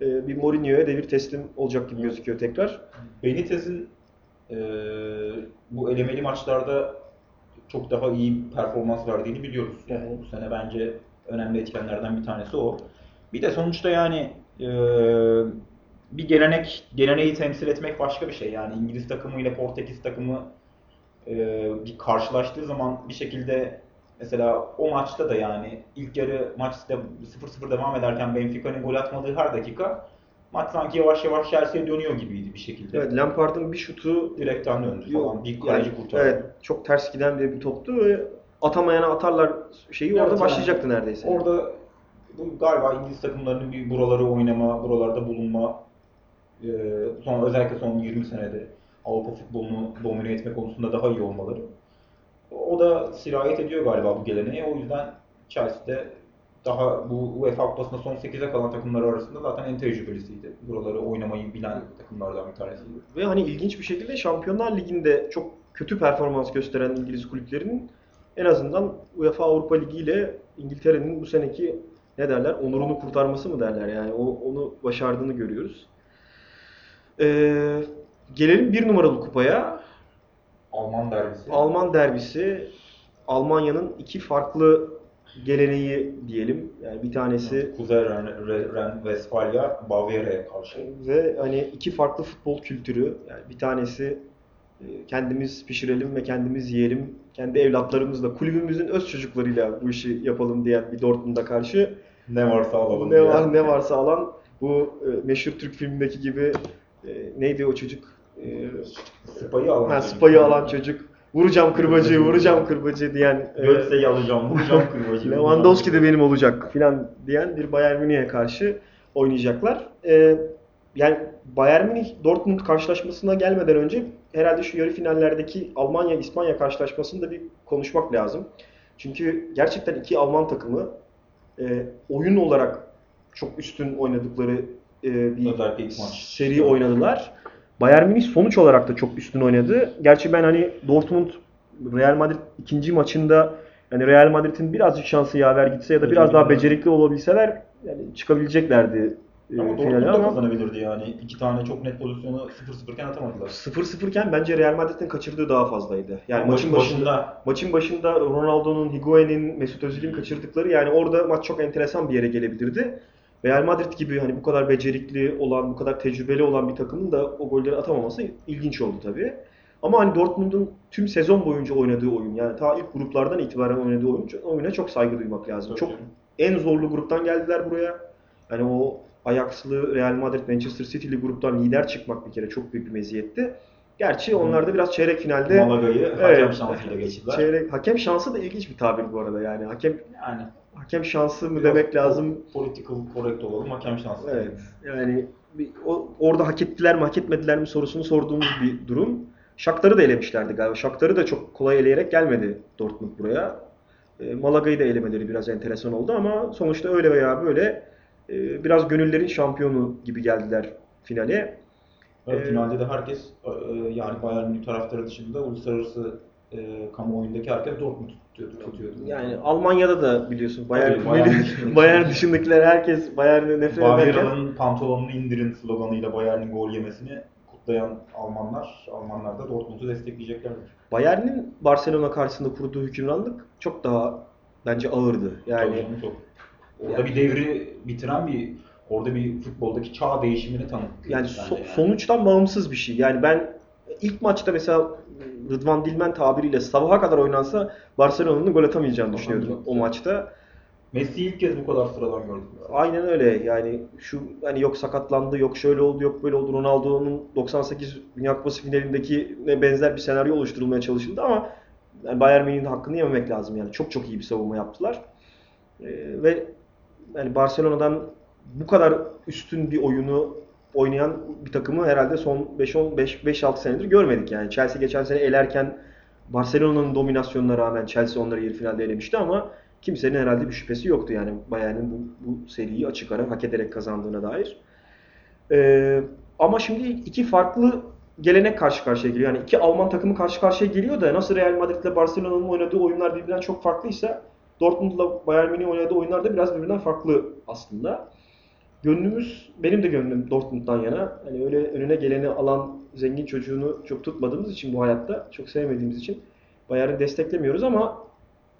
e, bir Mourinho'ya devir teslim olacak gibi gözüküyor tekrar. Benitez'in e, bu elemeli maçlarda çok daha iyi performans verdiğini biliyoruz. Yani. Bu sene bence önemli etkenlerden bir tanesi o. Bir de sonuçta yani e, bir gelenek, geleneği temsil etmek başka bir şey. Yani İngiliz takımı ile Portekiz takımı e, bir karşılaştığı zaman bir şekilde mesela o maçta da yani ilk yarı maçta 0-0 devam ederken Benfica'nın gol atmadığı her dakika maç sanki yavaş yavaş Chelsea'ye dönüyor gibiydi bir şekilde. Evet Lampard'ın bir şutu Direkten döndü Yok, falan. Bir kaleci yani, kurtardı. Evet, çok ters giden bir, bir toptu ve atamayana atarlar şeyi Evet, orada yani. başlayacaktı neredeyse. Orada bu galiba İngiliz takımlarının bir buraları oynama, buralarda bulunma, e, son özellikle son 20 senede Avrupa futbolunu domine etme konusunda daha iyi olmaları. O da sirayet ediyor galiba bu geleneğe. O yüzden Chelsea'de daha bu UEFA Kupası'nda son 8'e kalan takımlar arasında zaten en tecrübelisiydi. Buraları oynamayı bilen takımlardan bir tanesiydi. Ve hani ilginç bir şekilde Şampiyonlar Ligi'nde çok kötü performans gösteren İngiliz kulüplerinin en azından UEFA Avrupa Ligi ile İngiltere'nin bu seneki ne derler onurunu kurtarması mı derler yani o, onu başardığını görüyoruz. Ee, gelelim bir numaralı kupaya. Alman derbisi. Alman derbisi Almanya'nın iki farklı geleneği diyelim. Yani bir tanesi Kuzey Ren, Ren, Westfalia Bavyera'ya karşı. ve hani iki farklı futbol kültürü. Yani bir tanesi e, kendimiz pişirelim ve kendimiz yiyelim. Kendi evlatlarımızla, kulübümüzün öz çocuklarıyla bu işi yapalım diyen bir Dortmund'a karşı Ne varsa alalım. ne diye. var ne varsa alan bu e, meşhur Türk filmindeki gibi e, neydi o çocuk? Spayı alan. ha, çocuk. spayı alan çocuk. Vuracağım kırbacı, vuracağım kırbacı diyen Götze'yi alacağım, vuracağım kırbacı. Lewandowski de benim olacak filan diyen bir Bayern Münih'e karşı oynayacaklar. Ee, yani Bayern Münih Dortmund karşılaşmasına gelmeden önce herhalde şu yarı finallerdeki Almanya İspanya karşılaşmasını da bir konuşmak lazım. Çünkü gerçekten iki Alman takımı e, oyun olarak çok üstün oynadıkları e, bir Özellikle ilk maç. seri oynadılar. Bayern Münih sonuç olarak da çok üstün oynadı. Gerçi ben hani Dortmund Real Madrid ikinci maçında yani Real Madrid'in birazcık şansı yaver gitse ya da biraz daha becerikli olabilseler yani çıkabileceklerdi e, Ama Dortmund da kazanabilirdi yani. İki tane çok net pozisyonu 0-0 iken atamadılar. 0-0 iken bence Real Madrid'in kaçırdığı daha fazlaydı. Yani maçın Maçın başında maçın başında Ronaldo'nun, Higuain'in, Mesut Özil'in kaçırdıkları yani orada maç çok enteresan bir yere gelebilirdi. Real Madrid gibi hani bu kadar becerikli olan, bu kadar tecrübeli olan bir takımın da o golleri atamaması ilginç oldu tabii. Ama hani Dortmund'un tüm sezon boyunca oynadığı oyun yani ta ilk gruplardan itibaren oynadığı oyun, oyuna çok saygı duymak lazım. Çok en zorlu gruptan geldiler buraya. Yani o Ajax'lı Real Madrid, Manchester City'li gruptan lider çıkmak bir kere çok büyük bir meziyetti. Gerçi onlar da biraz çeyrek finalde Malaga'yı hakem Evet. şansıyla geçtiler. çeyrek hakem şansı da ilginç bir tabir bu arada yani. Hakem Yani hakem şansı mı biraz demek lazım? Political correct olalım, hakem şansı. Evet. Yani bir, o, orada hak ettiler mi hak etmediler mi sorusunu sorduğumuz bir durum. Shakhtar'ı da elemişlerdi galiba. Shakhtar'ı da çok kolay eleyerek gelmedi Dortmund buraya. E, Malaga'yı da elemeleri biraz enteresan oldu ama sonuçta öyle veya böyle e, biraz gönüllerin şampiyonu gibi geldiler finale. Evet, Ee, finalde de herkes e, yani Bayern Münih taraftarı dışında uluslararası e, kamuoyundaki herkes Dortmund tutuyordu. tutuyordu. Yani Almanya'da da biliyorsun Bayern, Tabii, Bayern Bayern, dışındaki- Bayern dışındakiler herkes Bayern'e nefret ederken Bayern'in pantolonunu indirin sloganıyla Bayern'in gol yemesini kutlayan Almanlar, Almanlar da Dortmund'u destekleyeceklerdir. Bayern'in Barcelona karşısında kurduğu hükümranlık çok daha bence ağırdı. Yani çok. Orada Yani- bir devri bitiren bir orada bir futboldaki çağ değişimini tanık. yani, so- sonuçtan bağımsız bir şey. Yani ben ilk maçta mesela Rıdvan Dilmen tabiriyle sabaha kadar oynansa Barcelona'nın gol atamayacağını düşünüyordum o maçta. Messi'yi ilk kez bu kadar sıradan gördüm. Aynen öyle. Yani şu hani yok sakatlandı, yok şöyle oldu, yok böyle oldu. Ronaldo'nun 98 Dünya Kupası finalindeki ne benzer bir senaryo oluşturulmaya çalışıldı ama yani Bayern Münih'in hakkını yememek lazım yani. Çok çok iyi bir savunma yaptılar. Ee, ve yani Barcelona'dan bu kadar üstün bir oyunu oynayan bir takımı herhalde son 5-10 5-6 senedir görmedik yani. Chelsea geçen sene elerken Barcelona'nın dominasyonuna rağmen Chelsea onları yarı finalde elemişti ama kimsenin herhalde bir şüphesi yoktu yani Bayern'in bu, bu seriyi açık ara hak ederek kazandığına dair. Ee, ama şimdi iki farklı gelenek karşı karşıya geliyor. Yani iki Alman takımı karşı karşıya geliyor da nasıl Real Madrid ile Barcelona'nın oynadığı oyunlar birbirinden çok farklıysa Dortmund'la Bayern Münih oynadığı oyunlar da biraz birbirinden farklı aslında. Gönlümüz, benim de gönlüm Dortmund'dan yana. Hani öyle önüne geleni alan zengin çocuğunu çok tutmadığımız için bu hayatta, çok sevmediğimiz için Bayern'i desteklemiyoruz ama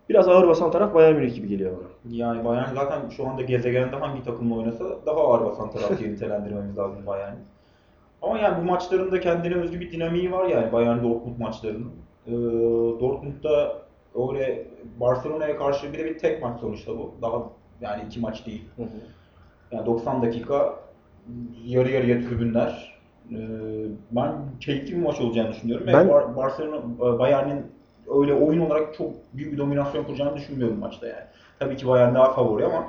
biraz ağır basan taraf Bayern Münih gibi geliyor bana. Yani Bayern zaten şu anda gezegende hangi takımla oynasa daha ağır basan taraf diye nitelendirmemiz lazım Bayern'i. Ama yani bu maçların da kendine özgü bir dinamiği var yani Bayern Dortmund maçlarının. Ee, Dortmund'da öyle Barcelona'ya karşı bir de bir tek maç sonuçta bu. Daha yani iki maç değil. Yani 90 dakika yarı yarıya tribünler. Ee, ben keyifli bir maç olacağını düşünüyorum. Ben-. Bar- Barcelona Bayern'in öyle oyun olarak çok büyük bir dominasyon kuracağını düşünmüyorum maçta yani. Tabii ki Bayern daha favori ama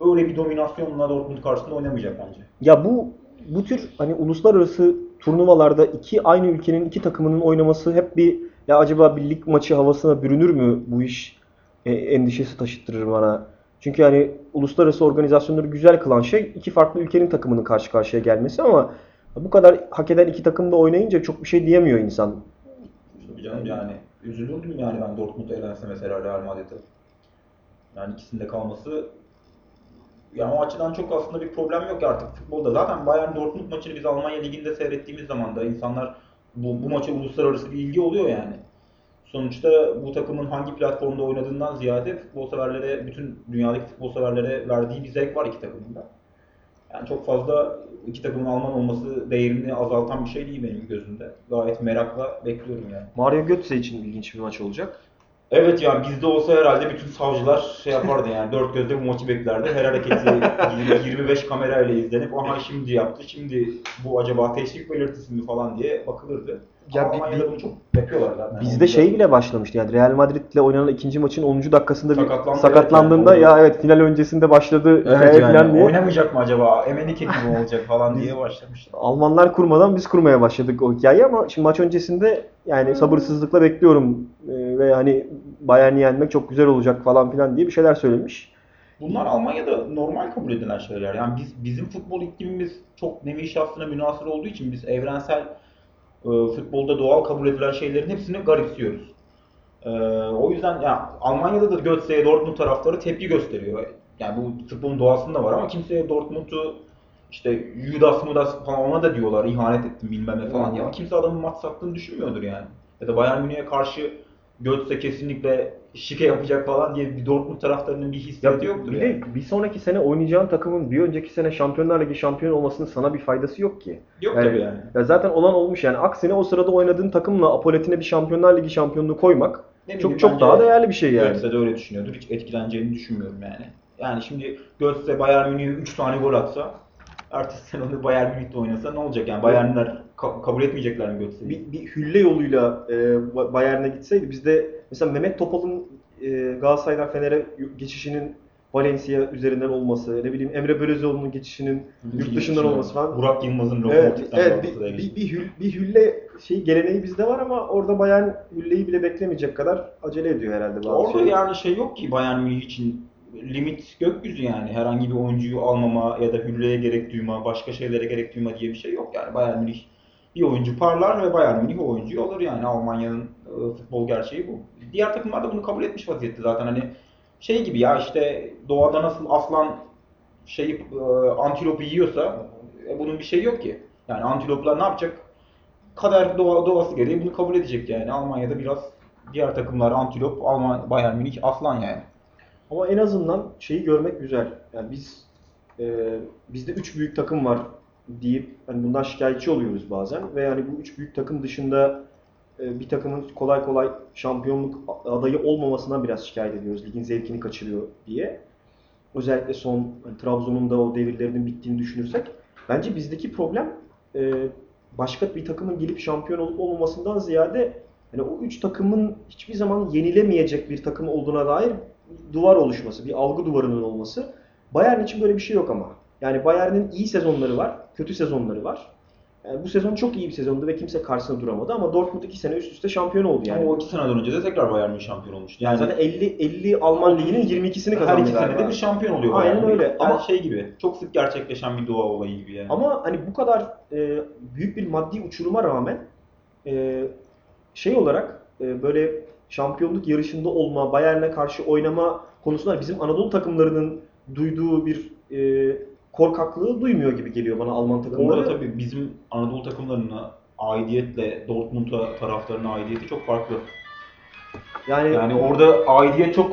öyle bir dominasyonla Dortmund karşısında oynamayacak bence. Ya bu bu tür hani uluslararası turnuvalarda iki aynı ülkenin iki takımının oynaması hep bir ya acaba bir lig maçı havasına bürünür mü bu iş e, endişesi taşıttırır bana. Çünkü hani uluslararası organizasyonları güzel kılan şey iki farklı ülkenin takımının karşı karşıya gelmesi ama bu kadar hak eden iki takım da oynayınca çok bir şey diyemiyor insan. Tabii canım yani üzülürdüm yani ben Dortmund elense mesela Real Madrid'e. Yani ikisinde kalması yani o açıdan çok aslında bir problem yok artık futbolda. Zaten Bayern Dortmund maçını biz Almanya Ligi'nde seyrettiğimiz zaman da insanlar bu, bu maça uluslararası bir ilgi oluyor yani. Sonuçta bu takımın hangi platformda oynadığından ziyade futbol severlere, bütün dünyadaki futbol severlere verdiği bir zevk var iki takımın da. Yani çok fazla iki takımın Alman olması değerini azaltan bir şey değil benim gözümde. Gayet merakla bekliyorum yani. Mario Götze için ilginç bir maç olacak. Evet yani bizde olsa herhalde bütün savcılar şey yapardı yani dört gözle bu maçı beklerdi. Her hareketi 20 25 kamerayla izlenip aha şimdi yaptı, şimdi bu acaba teşvik belirtisi mi falan diye bakılırdı. Ya Ama bi- Almanya'da bi- bunu çok yapıyorlar zaten. Bizde şey bile başlamıştı yani Real Madrid'le oynanan ikinci maçın 10. dakikasında bir Sakatlandı, sakatlandığında yani. ya evet final öncesinde başladı Evet yani falan diye. oynamayacak mı acaba? Emenike gibi olacak falan diye başlamışlar. Almanlar kurmadan biz kurmaya başladık o hikayeyi ama şimdi maç öncesinde yani sabırsızlıkla bekliyorum Ee, ve hani Bayern'i yenmek çok güzel olacak falan filan diye bir şeyler söylemiş. Bunlar Almanya'da normal kabul edilen şeyler. Yani biz bizim futbol iklimimiz çok nevi şahsına münasır olduğu için biz evrensel futbolda doğal kabul edilen şeylerin hepsini garipsiyoruz. E, o yüzden ya Almanya'da da Götze'ye Dortmund taraftarı tepki gösteriyor. Yani bu futbolun doğasında var ama kimseye Dortmund'u işte Judas Mudas falan ona da diyorlar ihanet ettim bilmem ne falan diye ama kimse adamın maç sattığını düşünmüyordur yani. Ya da Bayern Münih'e karşı Götze kesinlikle şike yapacak falan diye bir Dortmund taraftarının bir Ya hissiyatı yoktur bir yani. de bir sonraki sene oynayacağın takımın bir önceki sene Şampiyonlar Ligi şampiyon olmasının sana bir faydası yok ki. Yok Yani- tabii yani. Ya zaten olan olmuş yani. Aksine o sırada oynadığın takımla Apolet'ine bir Şampiyonlar Ligi şampiyonluğu koymak Ne bileyim, çok çok daha değerli bir şey yani. Götze de öyle düşünüyordur. Hiç etkileneceğini düşünmüyorum yani. Yani şimdi Götze Bayern Münih'e 3 tane gol atsa ertesi sene onu Bayern Münih'te oynasa ne olacak yani? Bayernler ka- kabul etmeyecekler mi Götze'yi? bir, bir hülle yoluyla e, Ba- Bayern'e gitseydi bizde mesela Mehmet Topal'ın e, Galatasaray'dan Fener'e geçişinin Valencia üzerinden olması, ne bileyim Emre Belözoğlu'nun geçişinin yurt dışından olması falan. Burak Yılmaz'ın Evet, Lokomotiv'den evet Galatasaray'a bir, bir, bir, hül, bir hülle şey geleneği bizde var ama orada Bayern hülleyi bile beklemeyecek kadar acele ediyor herhalde bazı Orada şeyler. yani şey yok ki Bayern Münih için limit gökyüzü yani. Herhangi bir oyuncuyu almama ya da hülleye gerek duyma, başka şeylere gerek duyma diye bir şey yok yani. Bayern Münih bir oyuncu parlar ve Bayern Münih o oyuncuyu alır yani. Almanya'nın e, futbol gerçeği bu. Diğer takımlar da bunu kabul etmiş vaziyette zaten hani şey gibi ya işte doğada nasıl aslan şeyi e, antilopu yiyorsa e, bunun bir şeyi yok ki. Yani antiloplar ne yapacak? Kader doğa, doğası gereği bunu kabul edecek yani. Almanya'da biraz diğer takımlar antilop, Alman Bayern Münih aslan yani. Ama en azından şeyi görmek güzel. Yani biz e, bizde üç büyük takım var deyip hani bundan şikayetçi oluyoruz bazen ve yani bu üç büyük takım dışında bir takımın kolay kolay şampiyonluk adayı olmamasından biraz şikayet ediyoruz. Ligin zevkini kaçırıyor diye. Özellikle son hani Trabzon'un da o devirlerinin bittiğini düşünürsek bence bizdeki problem e, başka bir takımın gelip şampiyon olup olmamasından ziyade hani o üç takımın hiçbir zaman yenilemeyecek bir takım olduğuna dair duvar oluşması, bir algı duvarının olması. Bayern için böyle bir şey yok ama. Yani Bayern'in iyi sezonları var, kötü sezonları var. Yani bu sezon çok iyi bir sezondu ve kimse karşısında duramadı ama Dortmund 2 sene üst üste şampiyon oldu yani. Ama o iki seneden önce de tekrar Bayern Münih şampiyon olmuştu. Yani zaten 50 50 Alman liginin 22'sini kazandı her iki senede bir şampiyon oluyor. Aynen Bayern Münih. öyle. Yani Ama- şey gibi, çok sık gerçekleşen bir doğa olayı gibi yani. Ama hani bu kadar e, büyük bir maddi uçuruma rağmen e, şey olarak e, böyle şampiyonluk yarışında olma, Bayern'e karşı oynama konusunda bizim Anadolu takımlarının duyduğu bir e, korkaklığı duymuyor gibi geliyor bana Alman takımları. Orada tabii bizim Anadolu takımlarına aidiyetle Dortmund'a taraftarına aidiyeti çok farklı. Yani, Yani orada aidiyet çok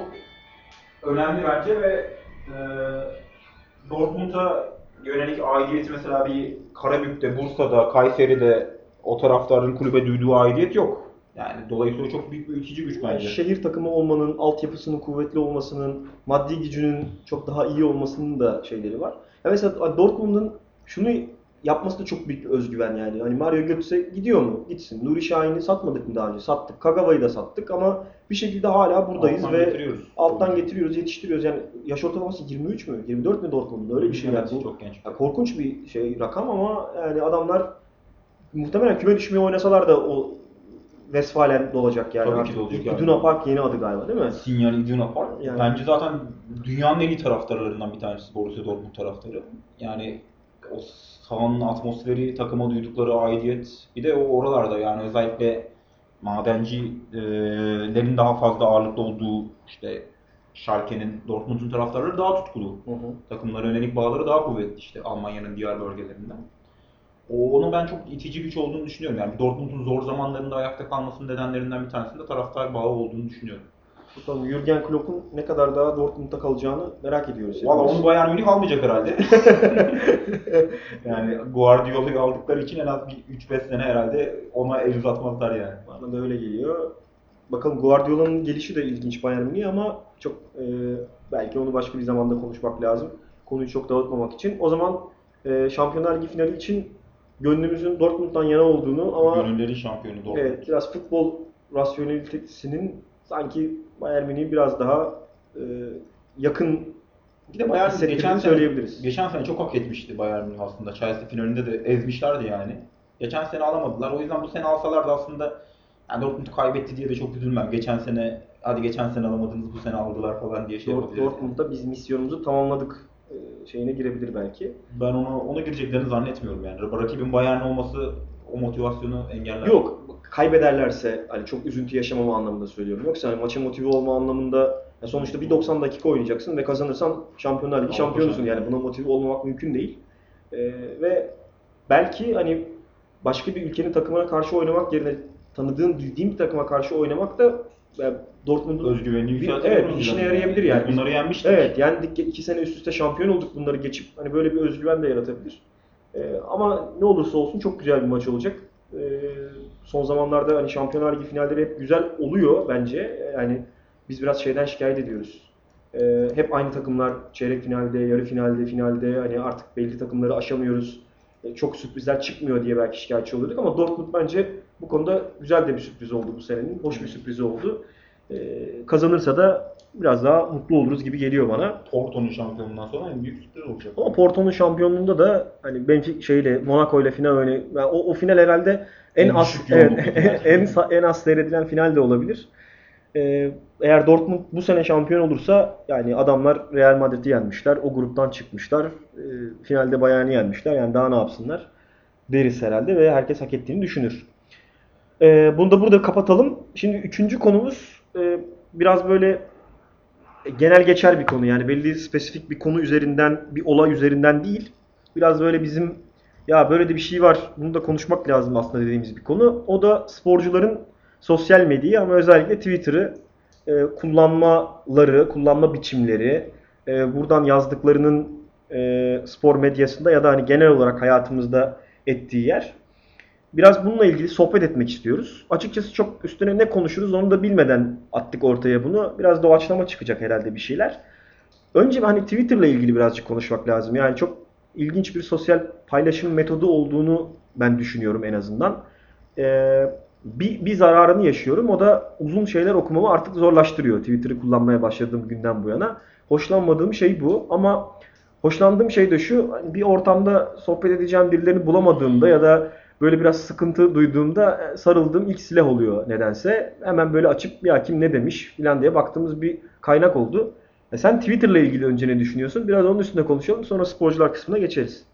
önemli bence ve e, Dortmund'a yönelik aidiyeti mesela bir Karabük'te, Bursa'da, Kayseri'de o taraftarın kulübe duyduğu aidiyet yok. Yani dolayısıyla çok büyük bir itici güç yani bence. şehir takımı olmanın, altyapısının kuvvetli olmasının, maddi gücünün çok daha iyi olmasının da şeyleri var. Ya mesela Dortmund'un şunu yapması da çok büyük bir özgüven yani. Hani Mario Götze gidiyor mu? Gitsin. Nuri Şahin'i satmadık mı daha önce? Sattık. Kagawa'yı da sattık ama bir şekilde hala buradayız Alttan ve getiriyoruz. alttan getiriyoruz, yetiştiriyoruz. Yani yaş ortalaması 23 mü? 24 mü Dortmund'un? Öyle bir şey yani. Evet, Bu- çok genç. ya korkunç bir şey rakam ama yani adamlar muhtemelen küme düşmeye oynasalar da o Westfalen dolacak yani. Tabii ki dolacak yani. Iduna Park yeni adı galiba değil mi? Sinyal Iduna Park. Yani- Bence zaten dünyanın en iyi taraftarlarından bir tanesi Borussia Dortmund taraftarı. Yani o sahanın atmosferi, takıma duydukları aidiyet. Bir de o oralarda yani özellikle madencilerin daha fazla ağırlıklı olduğu işte Schalke'nin, Dortmund'un taraftarları daha tutkulu. Hı hı. Takımlara yönelik bağları daha kuvvetli işte Almanya'nın diğer bölgelerinden. O, ben çok itici güç olduğunu düşünüyorum. Yani Dortmund'un zor zamanlarında ayakta kalmasının nedenlerinden bir tanesinde taraftar bağı olduğunu düşünüyorum. Bakalım Jürgen Klopp'un ne kadar daha Dortmund'da kalacağını merak ediyoruz. Valla onu Bayern Münih almayacak herhalde. yani Guardiola'yı aldıkları için en az bir 3-5 sene herhalde ona el uzatmazlar yani. Bana da öyle geliyor. Bakalım Guardiola'nın gelişi de ilginç Bayern Münih ama çok e, belki onu başka bir zamanda konuşmak lazım. Konuyu çok dağıtmamak için. O zaman e, Şampiyonlar Ligi finali için gönlümüzün Dortmund'dan yana olduğunu ama Gönüllerin şampiyonu Dortmund. evet biraz futbol rasyonelitesinin sanki Bayern Münih'i biraz daha e, yakın Bir de Bayern geçen sene, söyleyebiliriz. geçen sene çok hak etmişti Bayern Münih aslında. Chelsea finalinde de ezmişlerdi yani. Geçen sene alamadılar. O yüzden bu sene alsalardı aslında yani Dortmund kaybetti diye de çok üzülmem. Geçen sene hadi geçen sene alamadınız bu sene aldılar falan diye şey Dort- yapabiliriz. Dortmund'da biz misyonumuzu tamamladık şeyine girebilir belki. Ben ona, ona gireceklerini zannetmiyorum yani. Rakibin Bayern olması o motivasyonu engeller. Yok kaybederlerse hani çok üzüntü yaşamama anlamında söylüyorum. Yoksa hani maça motive olma anlamında ya sonuçta bir 90 dakika oynayacaksın ve kazanırsan Şampiyonlar Ligi şampiyonusun şampiyonu. yani buna motive olmamak mümkün değil. Ee, ve belki hani başka bir ülkenin takımına karşı oynamak yerine tanıdığın, bildiğin bir takıma karşı oynamak da yani Dortmund'un Özgüvenini bir, yükseltebilir. evet, işine yarayabilir yani. Biz bunları yenmiştik. Evet yendik iki sene üst üste şampiyon olduk bunları geçip hani böyle bir özgüven de yaratabilir. Ee, ama ne olursa olsun çok güzel bir maç olacak. Ee, son zamanlarda hani Şampiyonlar Ligi finalleri hep güzel oluyor bence. Yani biz biraz şeyden şikayet ediyoruz. Ee, hep aynı takımlar çeyrek finalde, yarı finalde, finalde hani artık belli takımları aşamıyoruz. Ee, çok sürprizler çıkmıyor diye belki şikayetçi oluyorduk ama Dortmund bence bu konuda güzel de bir sürpriz oldu bu senenin. Hoş bir sürpriz oldu. Ee, kazanırsa da biraz daha mutlu oluruz gibi geliyor bana. Porto'nun şampiyonundan sonra en büyük sürpriz olacak. Ama Porto'nun şampiyonluğunda da hani Benfica şeyle Monaco ile final oyna yani o, o final herhalde en, En az evet, en sa- en az seyredilen final de olabilir. Ee, eğer Dortmund bu sene şampiyon olursa yani adamlar Real Madrid'i yenmişler. O gruptan çıkmışlar. Ee, finalde Bayern'i yenmişler. Yani daha ne yapsınlar deriz herhalde ve herkes hak ettiğini düşünür. Ee, bunu da burada kapatalım. Şimdi üçüncü konumuz e, biraz böyle genel geçer bir konu. Yani belli spesifik bir konu üzerinden, bir olay üzerinden değil. Biraz böyle bizim ya böyle de bir şey var. Bunu da konuşmak lazım aslında dediğimiz bir konu. O da sporcuların sosyal medyayı ama özellikle Twitter'ı e, kullanmaları, kullanma biçimleri, e, buradan yazdıklarının e, spor medyasında ya da hani genel olarak hayatımızda ettiği yer. Biraz bununla ilgili sohbet etmek istiyoruz. Açıkçası çok üstüne ne konuşuruz onu da bilmeden attık ortaya bunu. Biraz doğaçlama çıkacak herhalde bir şeyler. Önce hani Twitter'la ilgili birazcık konuşmak lazım. Yani çok ilginç bir sosyal paylaşım metodu olduğunu ben düşünüyorum en azından. Ee, bir, bir zararını yaşıyorum. O da uzun şeyler okumamı artık zorlaştırıyor. Twitter'ı kullanmaya başladığım günden bu yana. Hoşlanmadığım şey bu ama hoşlandığım şey de şu. Bir ortamda sohbet edeceğim birilerini bulamadığımda ya da böyle biraz sıkıntı duyduğumda e, sarıldığım ilk silah oluyor nedense. Hemen böyle açıp bir hakim ne demiş filan diye baktığımız bir kaynak oldu. E sen Twitter'la ilgili önce ne düşünüyorsun? Biraz onun üstünde konuşalım sonra sporcular kısmına geçeriz.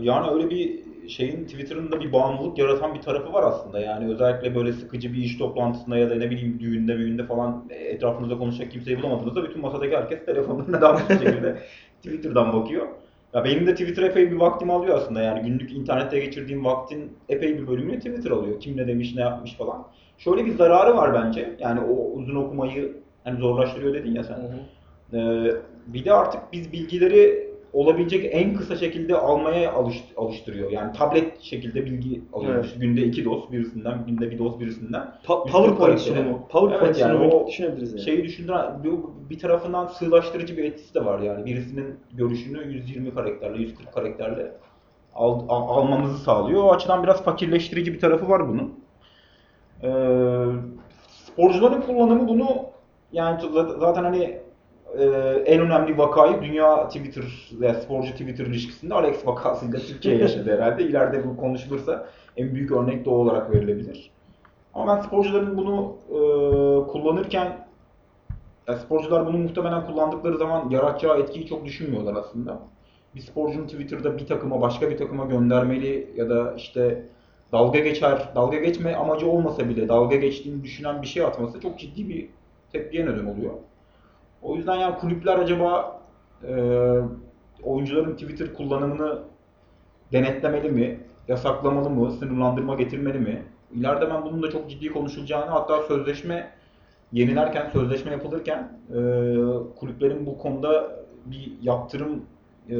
Yani öyle bir şeyin Twitter'ın da bir bağımlılık yaratan bir tarafı var aslında. Yani özellikle böyle sıkıcı bir iş toplantısında ya da ne bileyim düğünde düğünde falan etrafınızda konuşacak kimseyi bulamadığınızda bütün masadaki herkes devam bir şekilde Twitter'dan bakıyor. Ya benim de Twitter epey bir vaktim alıyor aslında. Yani günlük internette geçirdiğim vaktin epey bir bölümünü Twitter alıyor. Kim ne demiş, ne yapmış falan. Şöyle bir zararı var bence. Yani o uzun okumayı hani zorlaştırıyor dedin ya sen. Hı hı. Ee, bir de artık biz bilgileri olabilecek en kısa şekilde almaya alıştırıyor. Yani tablet şekilde bilgi alıyormuş. Evet. Günde iki doz birisinden, günde bir doz birisinden. Pa- PowerPoint sunumu. PowerPoint evet, yani sunumu düşünebiliriz yani. Şeyi düşündüren, bir tarafından sığlaştırıcı bir etkisi de var yani. Birisinin görüşünü 120 karakterle, 140 karakterle al, al, almamızı sağlıyor. O açıdan biraz fakirleştirici bir tarafı var bunun. Ee, sporcuların kullanımı bunu yani zaten hani e, en önemli vakayı dünya Twitter ve sporcu Twitter ilişkisinde Alex vakasıyla Türkiye yaşadı herhalde. İleride bu konuşulursa en büyük örnek de o olarak verilebilir. Ama ben sporcuların bunu e, kullanırken yani sporcular bunu muhtemelen kullandıkları zaman yaratacağı etkiyi çok düşünmüyorlar aslında. Bir sporcunun Twitter'da bir takıma başka bir takıma göndermeli ya da işte dalga geçer, dalga geçme amacı olmasa bile dalga geçtiğini düşünen bir şey atması çok ciddi bir tepkiye neden oluyor. O yüzden yani kulüpler acaba e, oyuncuların Twitter kullanımını denetlemeli mi? Yasaklamalı mı? Sınırlandırma getirmeli mi? İleride ben bunun da çok ciddi konuşulacağını hatta sözleşme yenilerken, sözleşme yapılırken e, kulüplerin bu konuda bir yaptırım e,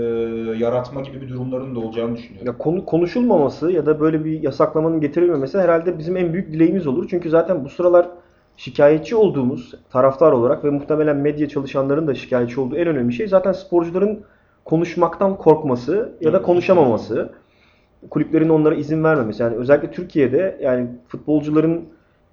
yaratma gibi bir durumların da olacağını düşünüyorum. Ya konu, konuşulmaması ya da böyle bir yasaklamanın getirilmemesi herhalde bizim en büyük dileğimiz olur. Çünkü zaten bu sıralar şikayetçi olduğumuz taraftar olarak ve muhtemelen medya çalışanların da şikayetçi olduğu en önemli şey zaten sporcuların konuşmaktan korkması ya da konuşamaması. Kulüplerin onlara izin vermemesi. Yani özellikle Türkiye'de yani futbolcuların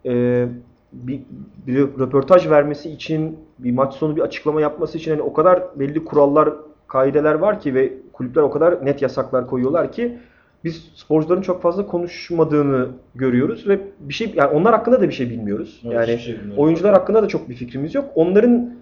e, bir, bir röportaj vermesi için, bir maç sonu bir açıklama yapması için hani o kadar belli kurallar, kaideler var ki ve kulüpler o kadar net yasaklar koyuyorlar ki biz sporcuların çok fazla konuşmadığını görüyoruz ve bir şey yani onlar hakkında da bir şey bilmiyoruz. Evet, yani şey oyuncular hakkında da çok bir fikrimiz yok. Onların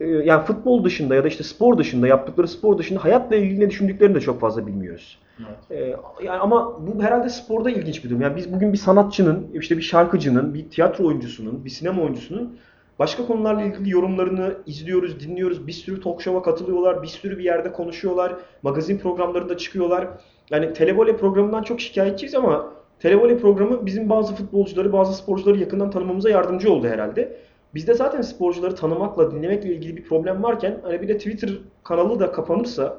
e, yani futbol dışında ya da işte spor dışında yaptıkları spor dışında hayatla ilgili ne düşündüklerini de çok fazla bilmiyoruz. Evet. Ee, yani ama bu herhalde sporda ilginç bir durum. Yani biz bugün bir sanatçının, işte bir şarkıcının, bir tiyatro oyuncusunun, bir sinema oyuncusunun başka konularla ilgili yorumlarını izliyoruz, dinliyoruz. Bir sürü talk show'a katılıyorlar, bir sürü bir yerde konuşuyorlar, magazin programlarında çıkıyorlar yani televole programından çok şikayetçiyiz ama televole programı bizim bazı futbolcuları, bazı sporcuları yakından tanımamıza yardımcı oldu herhalde. Bizde zaten sporcuları tanımakla, dinlemekle ilgili bir problem varken hani bir de Twitter kanalı da kapanırsa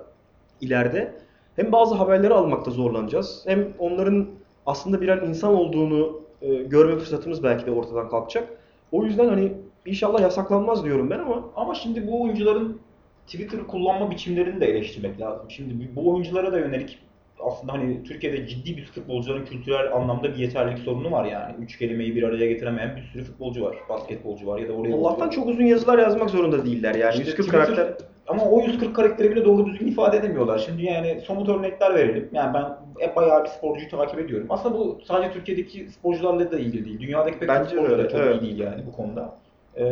ileride hem bazı haberleri almakta zorlanacağız. Hem onların aslında birer insan olduğunu e, görme fırsatımız belki de ortadan kalkacak. O yüzden hani inşallah yasaklanmaz diyorum ben ama ama şimdi bu oyuncuların Twitter kullanma biçimlerini de eleştirmek lazım. Şimdi bu oyunculara da yönelik aslında hani Türkiye'de ciddi bir futbolcuların kültürel anlamda bir yeterlilik sorunu var yani. Üç kelimeyi bir araya getiremeyen bir sürü futbolcu var. Basketbolcu var ya da oraya Allah'tan çok uzun yazılar yazmak zorunda değiller yani. İşte 140 Twitter, karakter. Ama o 140 karakteri bile doğru düzgün ifade edemiyorlar. Şimdi yani somut örnekler verelim. Yani ben hep bayağı bir sporcuyu takip ediyorum. Aslında bu sadece Türkiye'deki sporcularla da ilgili değil. Dünyadaki pek çok sporcu da çok evet. iyi değil yani bu konuda. Ee,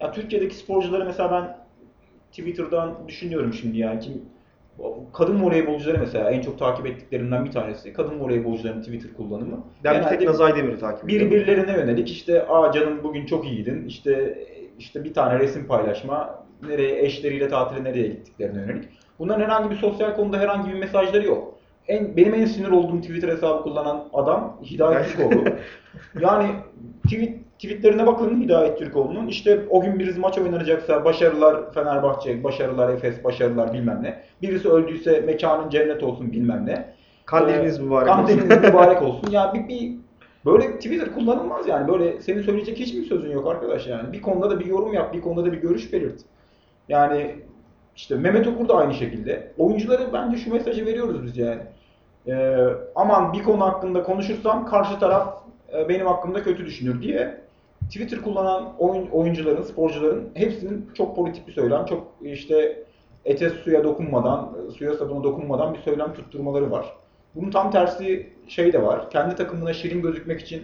yani Türkiye'deki sporcuları mesela ben Twitter'dan düşünüyorum şimdi yani kim kadın voleybolcuları mesela en çok takip ettiklerimden bir tanesi. Kadın voleybolcuların Twitter kullanımı. Ben bir tek Nazay Demir'i takip ediyorum. Birbirlerine yönelik işte aa canım bugün çok iyiydin. İşte işte bir tane resim paylaşma. Nereye eşleriyle tatile nereye gittiklerine yönelik. Bunların herhangi bir sosyal konuda herhangi bir mesajları yok. En, benim en sinir olduğum Twitter hesabı kullanan adam Hidayet Türkoğlu. yani tweet tweetlerine bakın Hidayet Türkoğlu'nun. İşte o gün birisi maç oynanacaksa başarılar Fenerbahçe, başarılar Efes, başarılar bilmem ne. Birisi öldüyse mekanın cennet olsun bilmem ne. Kandiliniz ee, mübarek olsun. Kandiliniz mübarek olsun. Ya bir, bir böyle Twitter kullanılmaz yani. Böyle senin söyleyecek hiçbir sözün yok arkadaş yani. Bir konuda da bir yorum yap, bir konuda da bir görüş belirt. Yani işte Mehmet Okur da aynı şekilde. Oyunculara bence şu mesajı veriyoruz biz yani. Ee, aman bir konu hakkında konuşursam karşı taraf e, benim hakkımda kötü düşünür diye Twitter kullanan oyun, oyuncuların, sporcuların hepsinin çok politik bir söylem, çok işte ete suya dokunmadan, suya sabuna dokunmadan bir söylem tutturmaları var. bunun tam tersi şey de var. Kendi takımına şirin gözükmek için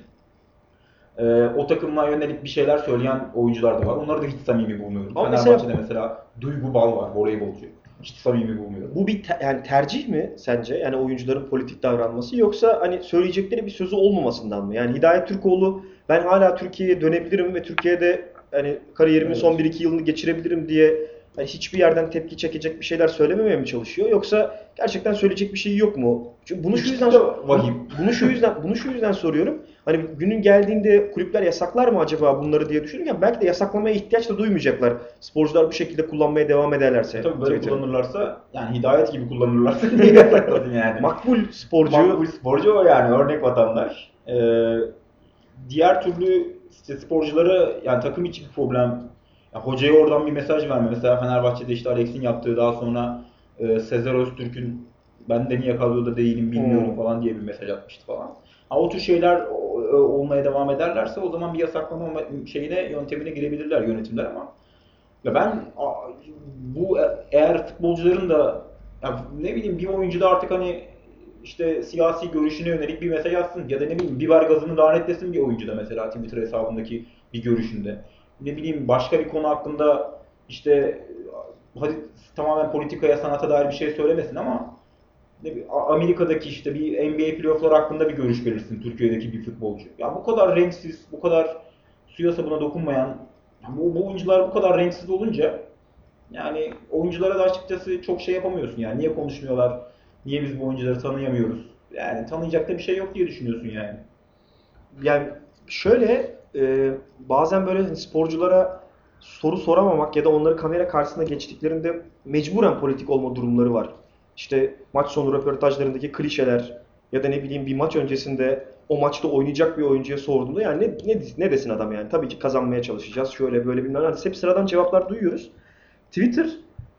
e, o takımına yönelik bir şeyler söyleyen oyuncular da var. Onları da hiç samimi bulmuyorum. Ama Fenerbahçe'de mesela- mesela, Duygu Bal var, voleybolcu. Hiç samimi bulmuyorum. Bu bir te- yani tercih mi sence? Yani oyuncuların politik davranması yoksa hani söyleyecekleri bir sözü olmamasından mı? Yani Hidayet Türkoğlu ben hala Türkiye'ye dönebilirim ve Türkiye'de hani kariyerimin Evet. son 1-2 yılını geçirebilirim diye hani hiçbir yerden tepki çekecek bir şeyler söylememeye mi çalışıyor? Yoksa gerçekten söyleyecek bir şey yok mu? Çünkü bunu şu yüzden de vahim. bunu şu yüzden bunu şu yüzden soruyorum. Hani günün geldiğinde kulüpler yasaklar mı acaba bunları diye düşünürken belki de yasaklamaya ihtiyaç da duymayacaklar. Sporcular bu şekilde kullanmaya devam ederlerse. Tabii böyle Twitter'ı. kullanırlarsa, yani hidayet gibi kullanırlarsa niye yasaklasın yani? Makbul sporcu Makbul sporcu o yani örnek vatandaş. Ee, diğer türlü işte sporculara yani takım içi bir problem. Ya hocaya oradan bir mesaj verme. Mesela Fenerbahçe'de işte Alex'in yaptığı daha sonra e, Sezer Öztürk'ün ben de niye kadroda değilim bilmiyorum Hmm. falan diye bir mesaj atmıştı falan. Ha, o tür şeyler o- olmaya devam ederlerse o zaman bir yasaklama şeyine yöntemine girebilirler yönetimler ama ya ben bu e- eğer futbolcuların da ya ne bileyim bir oyuncu da artık hani işte siyasi görüşüne yönelik bir mesaj atsın ya da ne bileyim biber gazını lanetlesin bir oyuncu da mesela Twitter hesabındaki bir görüşünde. Ne bileyim başka bir konu hakkında işte hadi tamamen politikaya sanata dair bir şey söylemesin ama ne bileyim, Amerika'daki işte bir NBA playoff'lar hakkında bir görüş verirsin Türkiye'deki bir futbolcu. Ya bu kadar renksiz, bu kadar suya sabuna dokunmayan bu, bu oyuncular bu kadar renksiz olunca yani oyunculara da açıkçası çok şey yapamıyorsun yani. Niye konuşmuyorlar? Niye biz bu oyuncuları tanıyamıyoruz? Yani tanıyacak da bir şey yok diye düşünüyorsun yani. yani şöyle e, bazen böyle hani sporculara soru soramamak ya da onları kamera karşısına geçtiklerinde mecburen politik olma durumları var. İşte maç sonu röportajlarındaki klişeler ya da ne bileyim bir maç öncesinde o maçta oynayacak bir oyuncuya sorduğunda yani ne, ne, ne desin adam yani? Tabii ki kazanmaya çalışacağız. Şöyle böyle bilmem ne. Hep sıradan cevaplar duyuyoruz. Twitter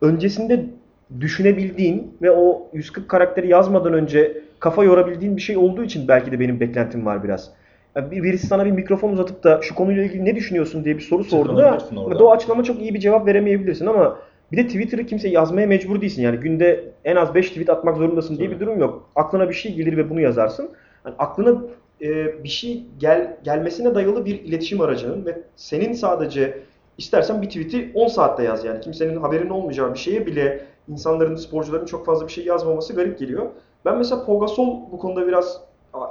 öncesinde düşünebildiğin ve o 140 karakteri yazmadan önce kafa yorabildiğin bir şey olduğu için belki de benim beklentim var biraz. Yani bir- birisi sana bir mikrofon uzatıp da şu konuyla ilgili ne düşünüyorsun diye bir soru sorduğunda orada. doğaçlama çok iyi bir cevap veremeyebilirsin ama bir de Twitter'ı kimse yazmaya mecbur değilsin. Yani günde en az 5 tweet atmak zorundasın diye bir Tabii. durum yok. Aklına bir şey gelir ve bunu yazarsın. Yani aklına e, bir şey gel gelmesine dayalı bir iletişim aracının ve senin sadece istersen bir tweet'i 10 saatte yaz yani. Kimsenin haberinin olmayacağı bir şeye bile insanların, sporcuların çok fazla bir şey yazmaması garip geliyor. Ben mesela Pogasol bu konuda biraz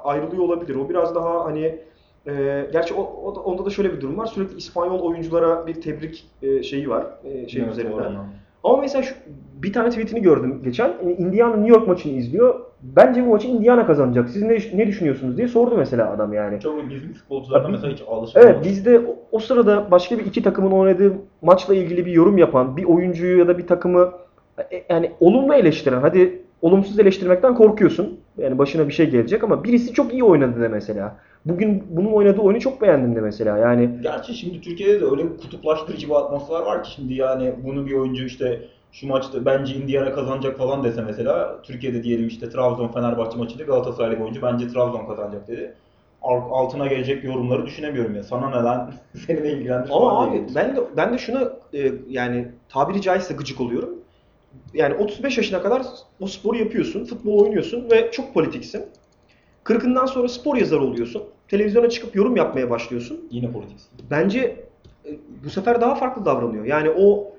ayrılıyor olabilir. O biraz daha hani e, gerçi o, o da- onda da şöyle bir durum var. Sürekli İspanyol oyunculara bir tebrik e, şeyi var. E, şey Evet, üzerinden. Ama mesela şu, bir tane tweetini gördüm geçen. Indiana New York maçını izliyor. Bence bu maçı Indiana kazanacak. Siz ne, ne düşünüyorsunuz diye sordu mesela adam yani. Çok bizim futbolcularda mesela hiç alışılmıyor. Evet bizde o, o sırada başka bir iki takımın oynadığı maçla ilgili bir yorum yapan bir oyuncuyu ya da bir takımı e, yani olumlu eleştiren hadi olumsuz eleştirmekten korkuyorsun. Yani başına bir şey gelecek ama birisi çok iyi oynadı de mesela. Bugün bunun oynadığı oyunu çok beğendim de mesela. Yani Gerçi şimdi Türkiye'de de öyle kutuplaştırıcı bir atmosfer var ki şimdi yani bunu bir oyuncu işte şu maçta bence Indiana kazanacak falan dese mesela Türkiye'de diyelim işte Trabzon Fenerbahçe maçında Galatasaraylı oyuncu bence Trabzon kazanacak dedi. Al- Altına gelecek yorumları düşünemiyorum ya. Sana neden? Seni ne ilgilendirir Ama abi ben de ben de şuna e, yani tabiri caizse gıcık oluyorum. Yani 35 yaşına kadar o sporu yapıyorsun, futbol oynuyorsun ve çok politiksin. 40'ından sonra spor yazarı oluyorsun. Televizyona çıkıp yorum yapmaya başlıyorsun. Yine politik. Bence e, bu sefer daha farklı davranıyor. Yani o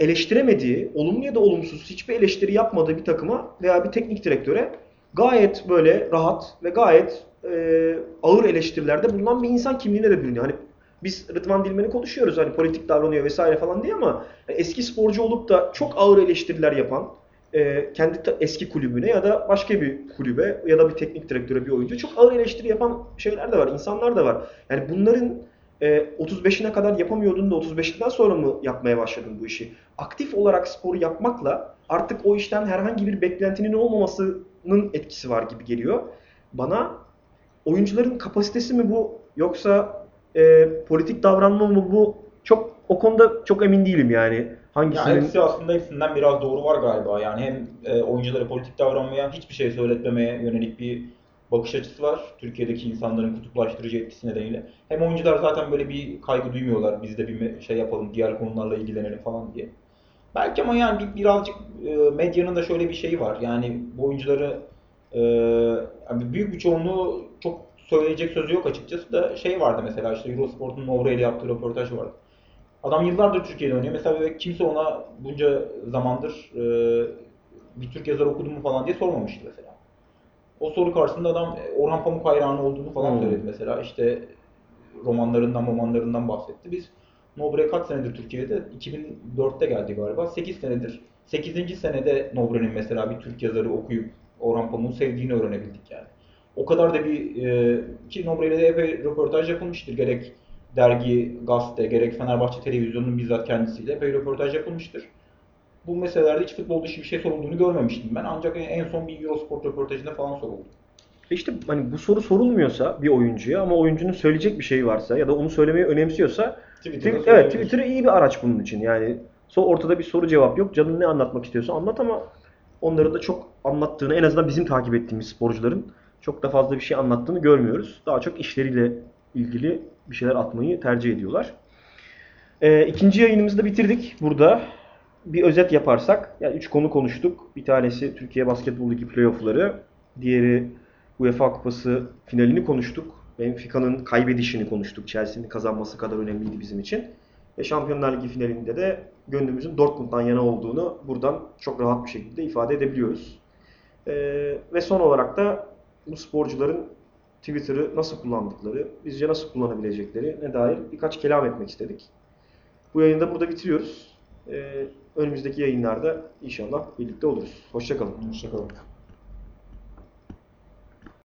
eleştiremediği, olumlu ya da olumsuz hiçbir eleştiri yapmadığı bir takıma veya bir teknik direktöre gayet böyle rahat ve gayet e, ağır eleştirilerde bulunan bir insan kimliğine de bürünüyor. Hani biz Rıdvan Dilmen'i konuşuyoruz hani politik davranıyor vesaire falan diye ama eski sporcu olup da çok ağır eleştiriler yapan e, kendi eski kulübüne ya da başka bir kulübe ya da bir teknik direktöre bir oyuncu çok ağır eleştiri yapan şeyler de var, insanlar da var. Yani bunların e, 35'ine kadar yapamıyordun da 35'inden sonra mı yapmaya başladın bu işi? Aktif olarak sporu yapmakla artık o işten herhangi bir beklentinin olmamasının etkisi var gibi geliyor. Bana oyuncuların kapasitesi mi bu yoksa e, politik davranma mı bu? Çok o konuda çok emin değilim yani. Ya Hangisinin hepsi aslında hepsinden biraz doğru var galiba. Yani hem e, oyunculara politik davranmaya, hiçbir şey söyletmemeye yönelik bir bakış açısı var. Türkiye'deki insanların kutuplaştırıcı etkisi nedeniyle. Hem oyuncular zaten böyle bir kaygı duymuyorlar. Biz de bir şey yapalım, diğer konularla ilgilenelim falan diye. Belki ama yani bir, birazcık e, medyanın da şöyle bir şeyi var. Yani bu oyuncuları yani büyük bir çoğunluğu çok söyleyecek sözü yok açıkçası da şey vardı mesela işte Eurosport'un Novre ile yaptığı röportaj vardı. Adam yıllardır Türkiye'de oynuyor. Mesela kimse ona bunca zamandır e, bir Türk yazar okudun mu falan diye sormamıştı mesela. O soru karşısında adam e, Orhan Pamuk hayranı olduğunu falan Hmm. söyledi mesela. İşte romanlarından romanlarından bahsetti. Biz Nobre kaç senedir Türkiye'de? 2004'te geldi galiba. 8 senedir. 8. senede Nobre'nin mesela bir Türk yazarı okuyup Orhan Pamuk'u sevdiğini öğrenebildik yani. O kadar da bir e, ki Nobre ile de epey röportaj yapılmıştır. Gerek dergi, gazete, gerek Fenerbahçe televizyonunun bizzat kendisiyle epey röportaj yapılmıştır. Bu meselelerde hiç futbol dışı bir şey sorulduğunu görmemiştim ben. Ancak en son bir Eurosport röportajında falan soruldu. İşte hani bu soru sorulmuyorsa bir oyuncuya ama oyuncunun söyleyecek bir şeyi varsa ya da onu söylemeyi önemsiyorsa Twitter'da Twi- evet. Twitter iyi bir araç bunun için. Yani so ortada bir soru cevap yok. Canın ne anlatmak istiyorsa anlat ama onların da çok anlattığını en azından bizim takip ettiğimiz sporcuların çok da fazla bir şey anlattığını görmüyoruz. Daha çok işleriyle ilgili bir şeyler atmayı tercih ediyorlar. Ee, ikinci yayınımızı da bitirdik burada. Bir özet yaparsak, yani üç konu konuştuk. Bir tanesi Türkiye Basketbol Ligi playoffları, diğeri UEFA Kupası finalini konuştuk. Benfica'nın kaybedişini konuştuk. Chelsea'nin kazanması kadar önemliydi bizim için. Ve Şampiyonlar Ligi finalinde de gönlümüzün Dortmund'dan yana olduğunu buradan çok rahat bir şekilde ifade edebiliyoruz. Ee, ve son olarak da bu sporcuların Twitter'ı nasıl kullandıkları, bizce nasıl kullanabilecekleri ne dair birkaç kelam etmek istedik. Bu yayını da burada bitiriyoruz. Ee, önümüzdeki yayınlarda inşallah birlikte oluruz. Hoşçakalın. Hoşçakalın.